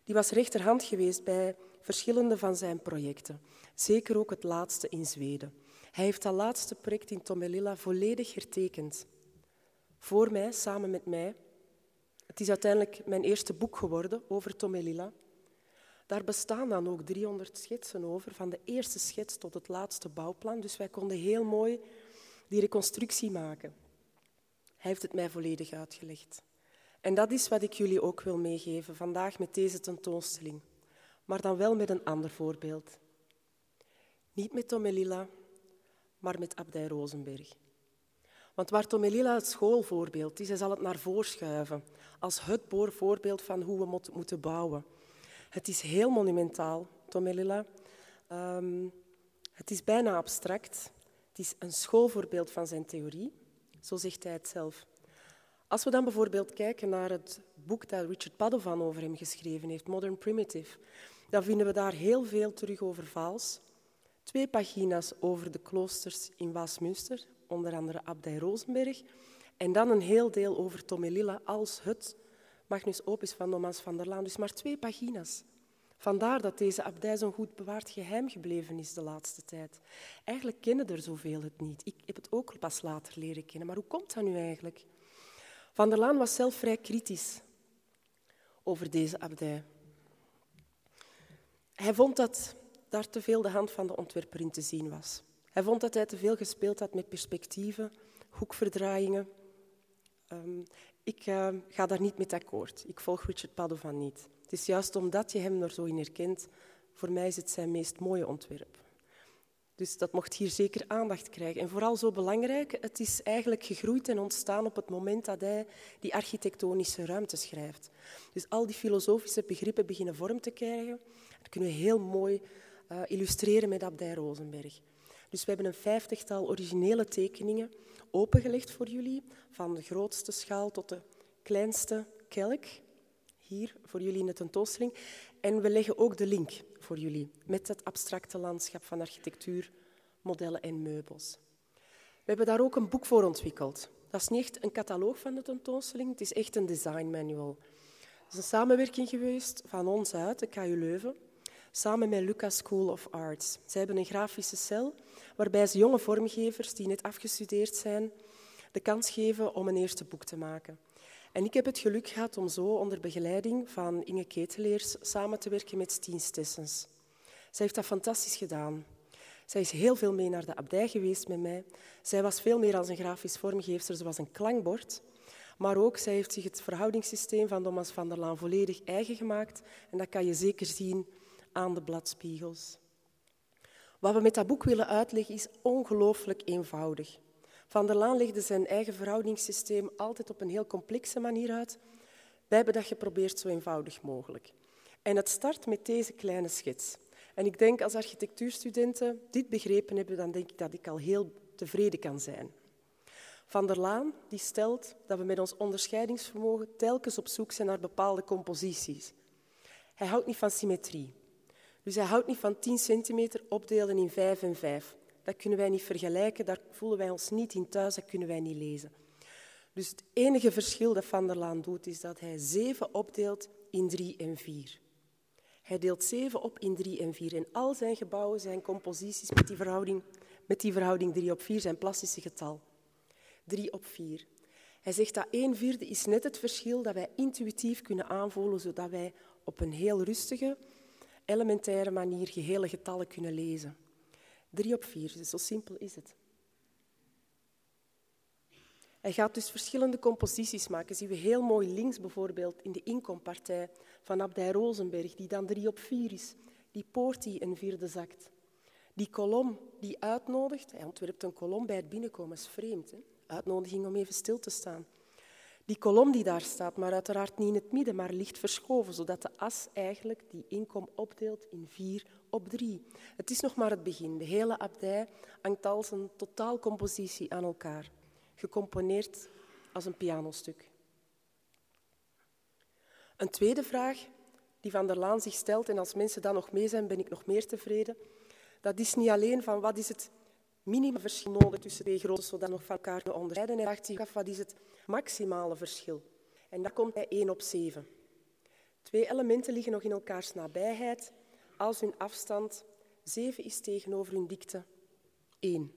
Die was rechterhand geweest bij verschillende van zijn projecten, zeker ook het laatste in Zweden. Hij heeft dat laatste project in Tomelilla volledig hertekend. Voor mij, samen met mij. Het is uiteindelijk mijn eerste boek geworden over Tomelilla. Daar bestaan dan ook 300 schetsen over, van de eerste schets tot het laatste bouwplan. Dus wij konden heel mooi die reconstructie maken. Hij heeft het mij volledig uitgelegd. En dat is wat ik jullie ook wil meegeven vandaag met deze tentoonstelling. Maar dan wel met een ander voorbeeld. Niet met Tomelilla, maar met Abdij Rosenberg. Want waar Tomelilla het schoolvoorbeeld is, hij zal het naar voren schuiven als het voorbeeld van hoe we moeten bouwen. Het is heel monumentaal, Tomelilla. Um, het is bijna abstract. Het is een schoolvoorbeeld van zijn theorie, zo zegt hij het zelf. Als we dan bijvoorbeeld kijken naar het boek dat Richard Padovan over hem geschreven heeft, Modern Primitive, dan vinden we daar heel veel terug over Vaals. Twee pagina's over de kloosters in Waasmünster, onder andere Abdij Rosenberg, en dan een heel deel over Tomelilla als het Magnus Opus van Thomas van der Laan. Dus maar twee pagina's. Vandaar dat deze abdij zo'n goed bewaard geheim gebleven is de laatste tijd. Eigenlijk kennen er zoveel het niet. Ik heb het ook pas later leren kennen. Maar hoe komt dat nu eigenlijk? Van der Laan was zelf vrij kritisch over deze abdij. Hij vond dat daar te veel de hand van de ontwerper in te zien was. Hij vond dat hij te veel gespeeld had met perspectieven, hoekverdraaiingen. Um, ik uh, ga daar niet mee akkoord. Ik volg Richard Padovan niet. Het is juist omdat je hem er zo in herkent, voor mij is het zijn meest mooie ontwerp. Dus dat mocht hier zeker aandacht krijgen. En vooral zo belangrijk, het is eigenlijk gegroeid en ontstaan op het moment dat hij die architectonische ruimte schrijft. Dus al die filosofische begrippen beginnen vorm te krijgen. Dat kunnen we heel mooi uh, illustreren met Abdij Rosenberg. Dus we hebben een vijftigtal originele tekeningen opengelegd voor jullie, van de grootste schaal tot de kleinste kelk, hier voor jullie in de tentoonstelling. En we leggen ook de link voor jullie met het abstracte landschap van architectuur, modellen en meubels. We hebben daar ook een boek voor ontwikkeld. Dat is niet echt een cataloog van de tentoonstelling, het is echt een design manual. Het is een samenwerking geweest van ons uit, de KU Leuven, samen met Lucas School of Arts. Zij hebben een grafische cel waarbij ze jonge vormgevers die net afgestudeerd zijn de kans geven om een eerste boek te maken. En ik heb het geluk gehad om zo onder begeleiding van Inge Keteleers samen te werken met Stien Stessens. Zij heeft dat fantastisch gedaan. Zij is heel veel mee naar de abdij geweest met mij. Zij was veel meer als een grafisch vormgever, ze was een klankbord. Maar ook, zij heeft zich het verhoudingssysteem van Thomas van der Laan volledig eigen gemaakt. En dat kan je zeker zien aan de bladspiegels. Wat we met dat boek willen uitleggen is ongelooflijk eenvoudig. Van der Laan legde zijn eigen verhoudingssysteem altijd op een heel complexe manier uit. Wij hebben dat geprobeerd zo eenvoudig mogelijk. En het start met deze kleine schets. En ik denk als architectuurstudenten dit begrepen hebben, dan denk ik dat ik al heel tevreden kan zijn. Van der Laan die stelt dat we met ons onderscheidingsvermogen telkens op zoek zijn naar bepaalde composities. Hij houdt niet van symmetrie. Dus hij houdt niet van 10 centimeter opdelen in 5 en 5. Dat kunnen wij niet vergelijken, daar voelen wij ons niet in thuis, dat kunnen wij niet lezen. Dus het enige verschil dat Van der Laan doet, is dat hij 7 opdeelt in 3 en 4. Hij deelt 7 op in 3 en 4. En al zijn gebouwen, zijn composities met die verhouding, met die verhouding 3 op 4, zijn plastische getal. 3 op 4. Hij zegt dat 1 vierde is net het verschil dat wij intuïtief kunnen aanvoelen, zodat wij op een heel rustige, elementaire manier gehele getallen kunnen lezen. 3 op 4, dus zo simpel is het. Hij gaat dus verschillende composities maken. Zien we heel mooi links bijvoorbeeld in de inkompartij van Abdij Rozenberg, die dan drie op vier is. Die poort die een vierde zakt. Die kolom die uitnodigt, hij ontwerpt een kolom bij het binnenkomen, is vreemd. Hè? Uitnodiging om even stil te staan. Die kolom die daar staat, maar uiteraard niet in het midden, maar licht verschoven, zodat de as eigenlijk die inkom opdeelt in vier op drie. Het is nog maar het begin. De hele abdij hangt als een totaalcompositie aan elkaar, gecomponeerd als een pianostuk. Een tweede vraag die Van der Laan zich stelt, en als mensen dan nog mee zijn, ben ik nog meer tevreden, dat is niet alleen van wat is het minimumverschil nodig tussen twee grote, zodat nog van elkaar te onderscheiden. Hij vraagt zich af wat is het maximale verschil. En daar komt hij 1 op 7. Twee elementen liggen nog in elkaars nabijheid als hun afstand 7 is tegenover hun dikte 1.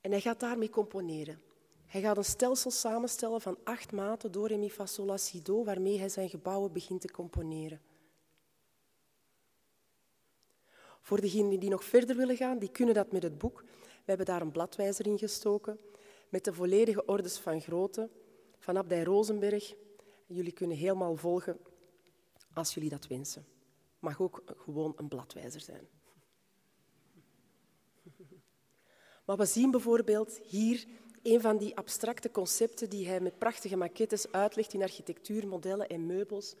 En hij gaat daarmee componeren. Hij gaat een stelsel samenstellen van acht maten door la, si, do, waarmee hij zijn gebouwen begint te componeren. Voor degenen die nog verder willen gaan, die kunnen dat met het boek. We hebben daar een bladwijzer in gestoken met de volledige ordes van grootte van Abdij Rozenberg. Jullie kunnen helemaal volgen als jullie dat wensen. Mag ook gewoon een bladwijzer zijn. Maar we zien bijvoorbeeld hier een van die abstracte concepten die hij met prachtige maquettes uitlegt in architectuur, modellen en meubels.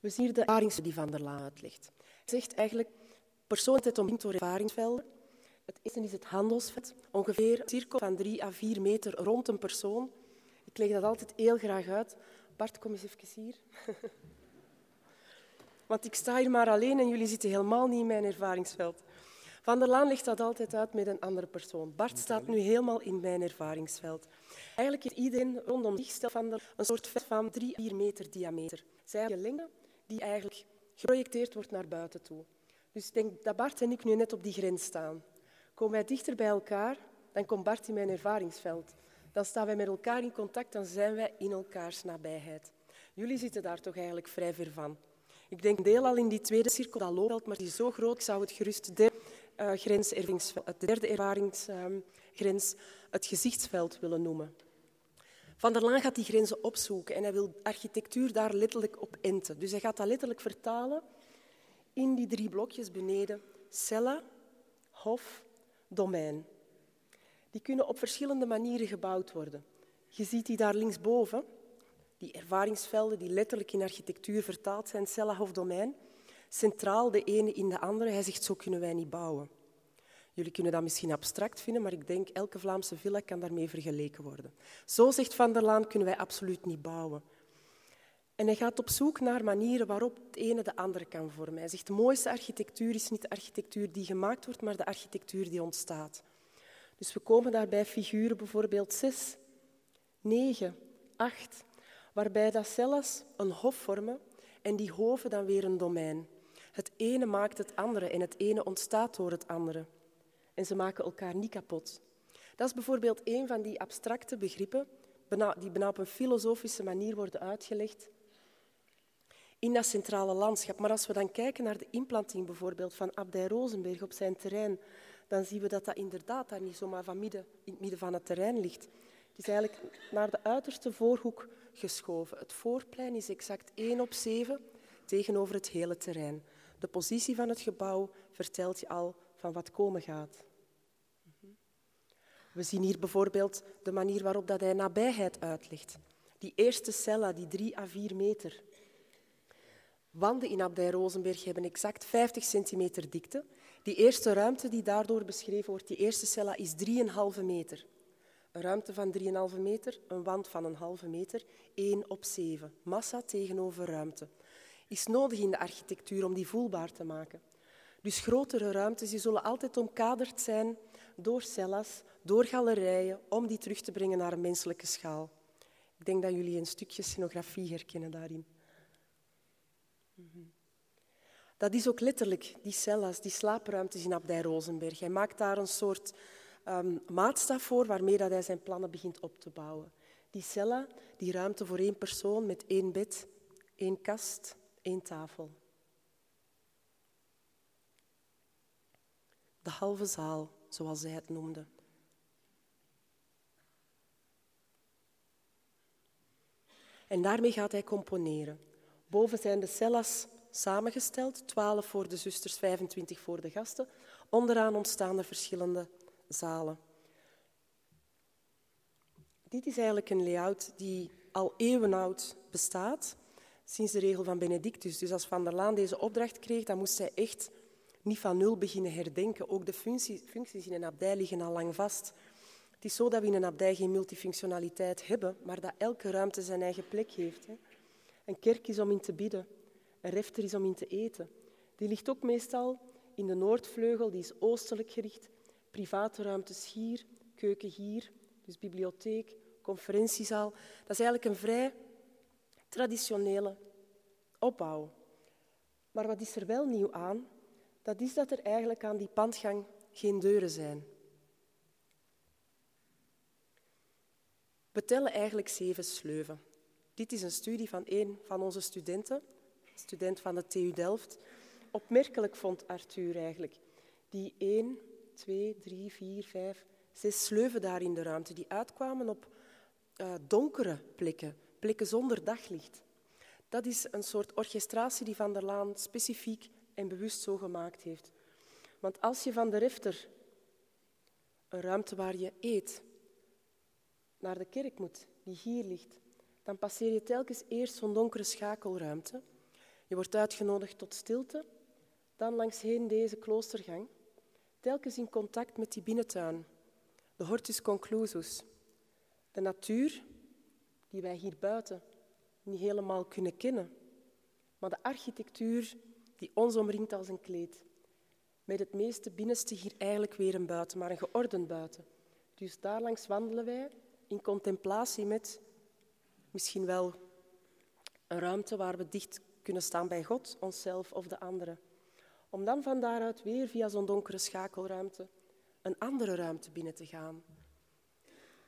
We zien hier de ervaring die Van der Laan uitlegt. Hij zegt eigenlijk, persoonlijkheid omringd door ervaringsvelden. Het eerste is het handelsveld, ongeveer een cirkel van drie à vier meter rond een persoon. Ik leg dat altijd heel graag uit. Bart, kom eens even hier. [LAUGHS] Want ik sta hier maar alleen en jullie zitten helemaal niet in mijn ervaringsveld. Van der Laan legt dat altijd uit met een andere persoon. Bart staat nu helemaal in mijn ervaringsveld. Eigenlijk is iedereen rondom zich stelt van een soort vet van drie, vier meter diameter. Zij hebben lengte die eigenlijk geprojecteerd wordt naar buiten toe. Dus ik denk dat Bart en ik nu net op die grens staan. Komen wij dichter bij elkaar, dan komt Bart in mijn ervaringsveld. Dan staan wij met elkaar in contact, dan zijn wij in elkaars nabijheid. Jullie zitten daar toch eigenlijk vrij ver van. Ik denk deel al in die tweede cirkel dat loopveld, maar die is zo groot, zou het gerust de, uh, grens, het derde ervaringsgrens het gezichtsveld willen noemen. Van der Laan gaat die grenzen opzoeken en hij wil architectuur daar letterlijk op enten. Dus hij gaat dat letterlijk vertalen in die drie blokjes beneden. Cella, hof, domein. Die kunnen op verschillende manieren gebouwd worden. Je ziet die daar linksboven, die ervaringsvelden die letterlijk in architectuur vertaald zijn, cella, hof, domein. Centraal de ene in de andere. Hij zegt, zo kunnen wij niet bouwen. Jullie kunnen dat misschien abstract vinden, maar ik denk elke Vlaamse villa kan daarmee vergeleken worden. Zo zegt Van der Laan kunnen wij absoluut niet bouwen. En hij gaat op zoek naar manieren waarop het ene de andere kan vormen. Hij zegt, de mooiste architectuur is niet de architectuur die gemaakt wordt, maar de architectuur die ontstaat. Dus we komen daarbij figuren bijvoorbeeld 6, 9, 8, waarbij dat zelfs een hof vormen en die hoven dan weer een domein. Het ene maakt het andere en het ene ontstaat door het andere. En ze maken elkaar niet kapot. Dat is bijvoorbeeld een van die abstracte begrippen die bijna op een filosofische manier worden uitgelegd in dat centrale landschap. Maar als we dan kijken naar de implanting bijvoorbeeld van Abdij Rozenberg op zijn terrein, dan zien we dat dat inderdaad daar niet zomaar van midden, in het midden van het terrein ligt. Het is eigenlijk naar de uiterste voorhoek geschoven. Het voorplein is exact 1 op 7 tegenover het hele terrein. De positie van het gebouw vertelt je al van wat komen gaat. We zien hier bijvoorbeeld de manier waarop dat hij nabijheid uitlegt. Die eerste cella, die 3 à 4 meter, Wanden in Abdij Rozenberg hebben exact 50 centimeter dikte. Die eerste ruimte die daardoor beschreven wordt, die eerste cella, is 3,5 meter. Een ruimte van 3,5 meter, een wand van een halve meter, 1 op 7. Massa tegenover ruimte. Is nodig in de architectuur om die voelbaar te maken. Dus grotere ruimtes die zullen altijd omkaderd zijn door cellas, door galerijen, om die terug te brengen naar een menselijke schaal. Ik denk dat jullie een stukje scenografie herkennen daarin. Dat is ook letterlijk, die cella's, die slaapruimtes in Abdij Rozenberg. Hij maakt daar een soort um, maatstaf voor waarmee dat hij zijn plannen begint op te bouwen. Die cella, die ruimte voor één persoon met één bed, één kast, één tafel. De halve zaal, zoals zij het noemde. En daarmee gaat hij componeren. Boven zijn de cellas samengesteld, 12 voor de zusters, 25 voor de gasten. Onderaan ontstaan er verschillende zalen. Dit is eigenlijk een layout die al eeuwenoud bestaat, sinds de regel van Benedictus. Dus als Van der Laan deze opdracht kreeg, dan moest hij echt niet van nul beginnen herdenken. Ook de functies, functies in een abdij liggen al lang vast. Het is zo dat we in een abdij geen multifunctionaliteit hebben, maar dat elke ruimte zijn eigen plek heeft. Een kerk is om in te bidden, een refter is om in te eten. Die ligt ook meestal in de noordvleugel, die is oostelijk gericht. Private ruimtes hier, keuken hier, dus bibliotheek, conferentiezaal. Dat is eigenlijk een vrij traditionele opbouw. Maar wat is er wel nieuw aan? Dat is dat er eigenlijk aan die pandgang geen deuren zijn. We tellen eigenlijk zeven sleuven. Dit is een studie van een van onze studenten, student van de TU Delft. Opmerkelijk vond Arthur eigenlijk. Die één, twee, drie, vier, vijf, zes sleuven daar in de ruimte, die uitkwamen op uh, donkere plekken, plekken zonder daglicht. Dat is een soort orchestratie die Van der Laan specifiek en bewust zo gemaakt heeft. Want als je van de refter, een ruimte waar je eet, naar de kerk moet, die hier ligt, dan passeer je telkens eerst zo'n donkere schakelruimte. Je wordt uitgenodigd tot stilte, dan langs heen deze kloostergang, telkens in contact met die binnentuin, de hortus conclusus, de natuur die wij hier buiten niet helemaal kunnen kennen, maar de architectuur die ons omringt als een kleed. Met het meeste binnenste hier eigenlijk weer een buiten, maar een geordend buiten. Dus daar langs wandelen wij in contemplatie met misschien wel een ruimte waar we dicht kunnen staan bij God, onszelf of de anderen. Om dan van daaruit weer via zo'n donkere schakelruimte een andere ruimte binnen te gaan.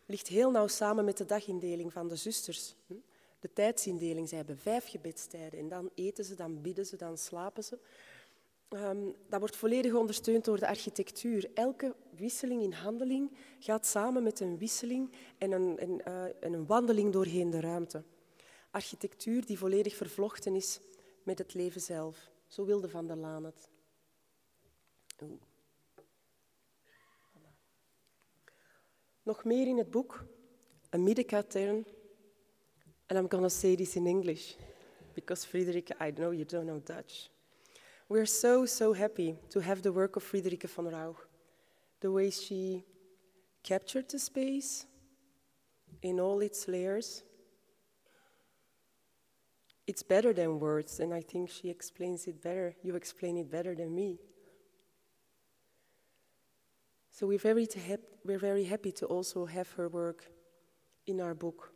Ligt heel nauw samen met de dagindeling van de zusters. Hm? De tijdsindeling, zij hebben vijf gebedstijden en dan eten ze, dan bidden ze, dan slapen ze. Um, dat wordt volledig ondersteund door de architectuur. Elke wisseling in handeling gaat samen met een wisseling en een, uh, een wandeling doorheen de ruimte. Architectuur die volledig vervlochten is met het leven zelf. Zo wilde Van der Laan het. Nog meer in het boek, een middenkatern. And I'm to say this in English, because Friederike, I know you don't know Dutch. We're so, so happy to have the work of Friederike van Rauch. The way she captured the space in all its layers. It's better than words, and I think she explains it better. You explain it better than me. So we're very, we're very happy to also have her work in our book.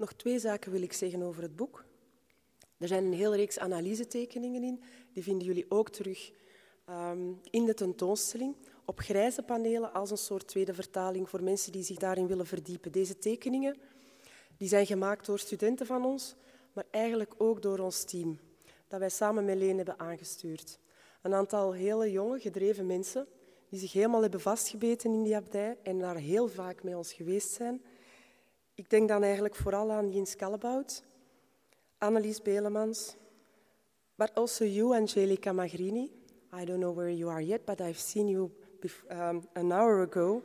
Nog twee zaken wil ik zeggen over het boek. Er zijn een hele reeks analysetekeningen in. Die vinden jullie ook terug um, in de tentoonstelling. Op grijze panelen als een soort tweede vertaling voor mensen die zich daarin willen verdiepen. Deze tekeningen die zijn gemaakt door studenten van ons, maar eigenlijk ook door ons team, dat wij samen met Leen hebben aangestuurd. Een aantal hele jonge, gedreven mensen die zich helemaal hebben vastgebeten in die abdij en daar heel vaak mee ons geweest zijn. Ik denk dan eigenlijk vooral aan Jens Kallebout, Annelies Belemans, but also you, Angelica Magrini. I don't know where you are yet, but I've seen you um, an hour ago.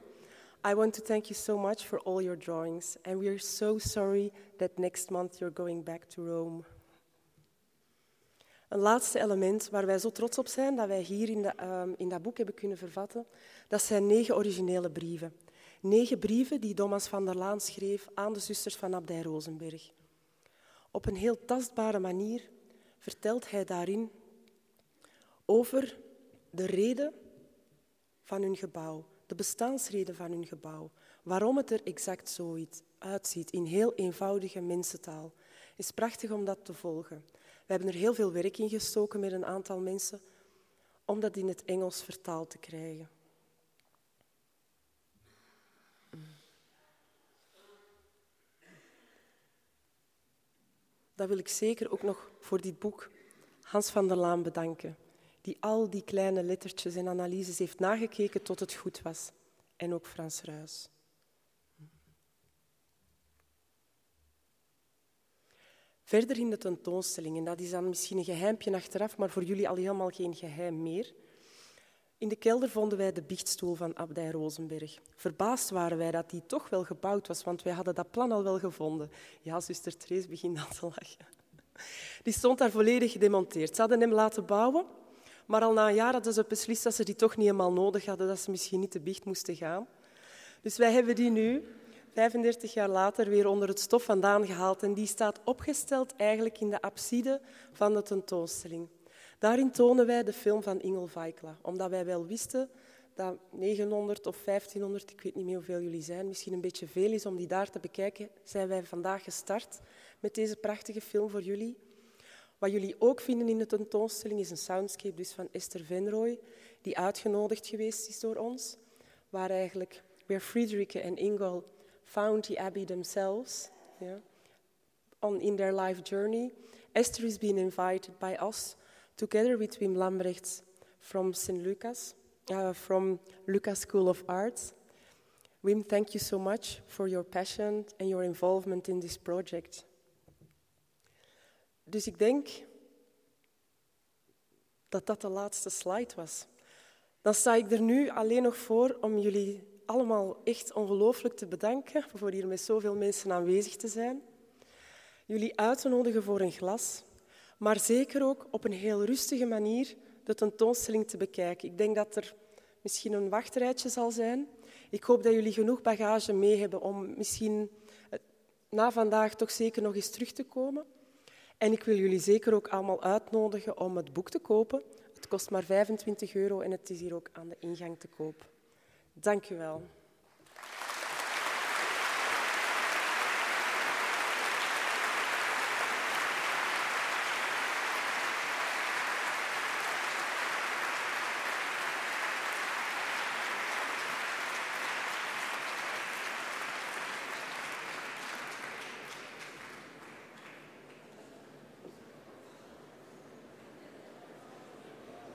I want to thank you so much for all your drawings, and we are so sorry that next month you're going back to Rome. Een laatste element waar wij zo trots op zijn dat wij hier in, de, um, in dat boek hebben kunnen vervatten, dat zijn negen originele brieven. Negen brieven die Thomas van der Laan schreef aan de zusters van Abdij Rozenberg. Op een heel tastbare manier vertelt hij daarin over de reden van hun gebouw, de bestaansreden van hun gebouw, waarom het er exact zo uitziet in heel eenvoudige mensentaal. Is prachtig om dat te volgen. We hebben er heel veel werk in gestoken met een aantal mensen om dat in het Engels vertaald te krijgen. Dat wil ik zeker ook nog voor dit boek Hans van der Laan bedanken, die al die kleine lettertjes en analyses heeft nagekeken tot het goed was. En ook Frans Ruis. Verder in de tentoonstelling, en dat is dan misschien een geheimpje achteraf, maar voor jullie al helemaal geen geheim meer. In de kelder vonden wij de biechtstoel van Abdij Rosenberg. Verbaasd waren wij dat die toch wel gebouwd was, want wij hadden dat plan al wel gevonden. Ja, zuster Trees begint aan te lachen. Die stond daar volledig gedemonteerd. Ze hadden hem laten bouwen, maar al na een jaar hadden ze beslist dat ze die toch niet helemaal nodig hadden, dat ze misschien niet te biecht moesten gaan. Dus wij hebben die nu 35 jaar later weer onder het stof vandaan gehaald en die staat opgesteld eigenlijk in de abside van de tentoonstelling. Daarin tonen wij de film van Ingel Vaikla, omdat wij wel wisten dat 900 of 1500, ik weet niet meer hoeveel jullie zijn, misschien een beetje veel is om die daar te bekijken, zijn wij vandaag gestart met deze prachtige film voor jullie. Wat jullie ook vinden in de tentoonstelling is een soundscape dus van Esther Venrooy, die uitgenodigd geweest is door ons, waar eigenlijk where Friederike en Ingel found the abbey themselves on, in their life journey. Esther is being invited by us, together with Wim Lambrechts from St. Lucas, uh, from Lucas School of Arts. Wim, thank you so much for your passion and your involvement in this project. Dus ik denk dat dat de laatste slide was. Dan sta ik er nu alleen nog voor om jullie allemaal echt ongelooflijk te bedanken voor hier met zoveel mensen aanwezig te zijn. Jullie uit te nodigen voor een glas, maar zeker ook op een heel rustige manier de tentoonstelling te bekijken. Ik denk dat er misschien een wachtrijtje zal zijn. Ik hoop dat jullie genoeg bagage mee hebben om misschien eh, na vandaag toch zeker nog eens terug te komen. En ik wil jullie zeker ook allemaal uitnodigen om het boek te kopen. Het kost maar 25 euro en het is hier ook aan de ingang te koop. Dank u wel.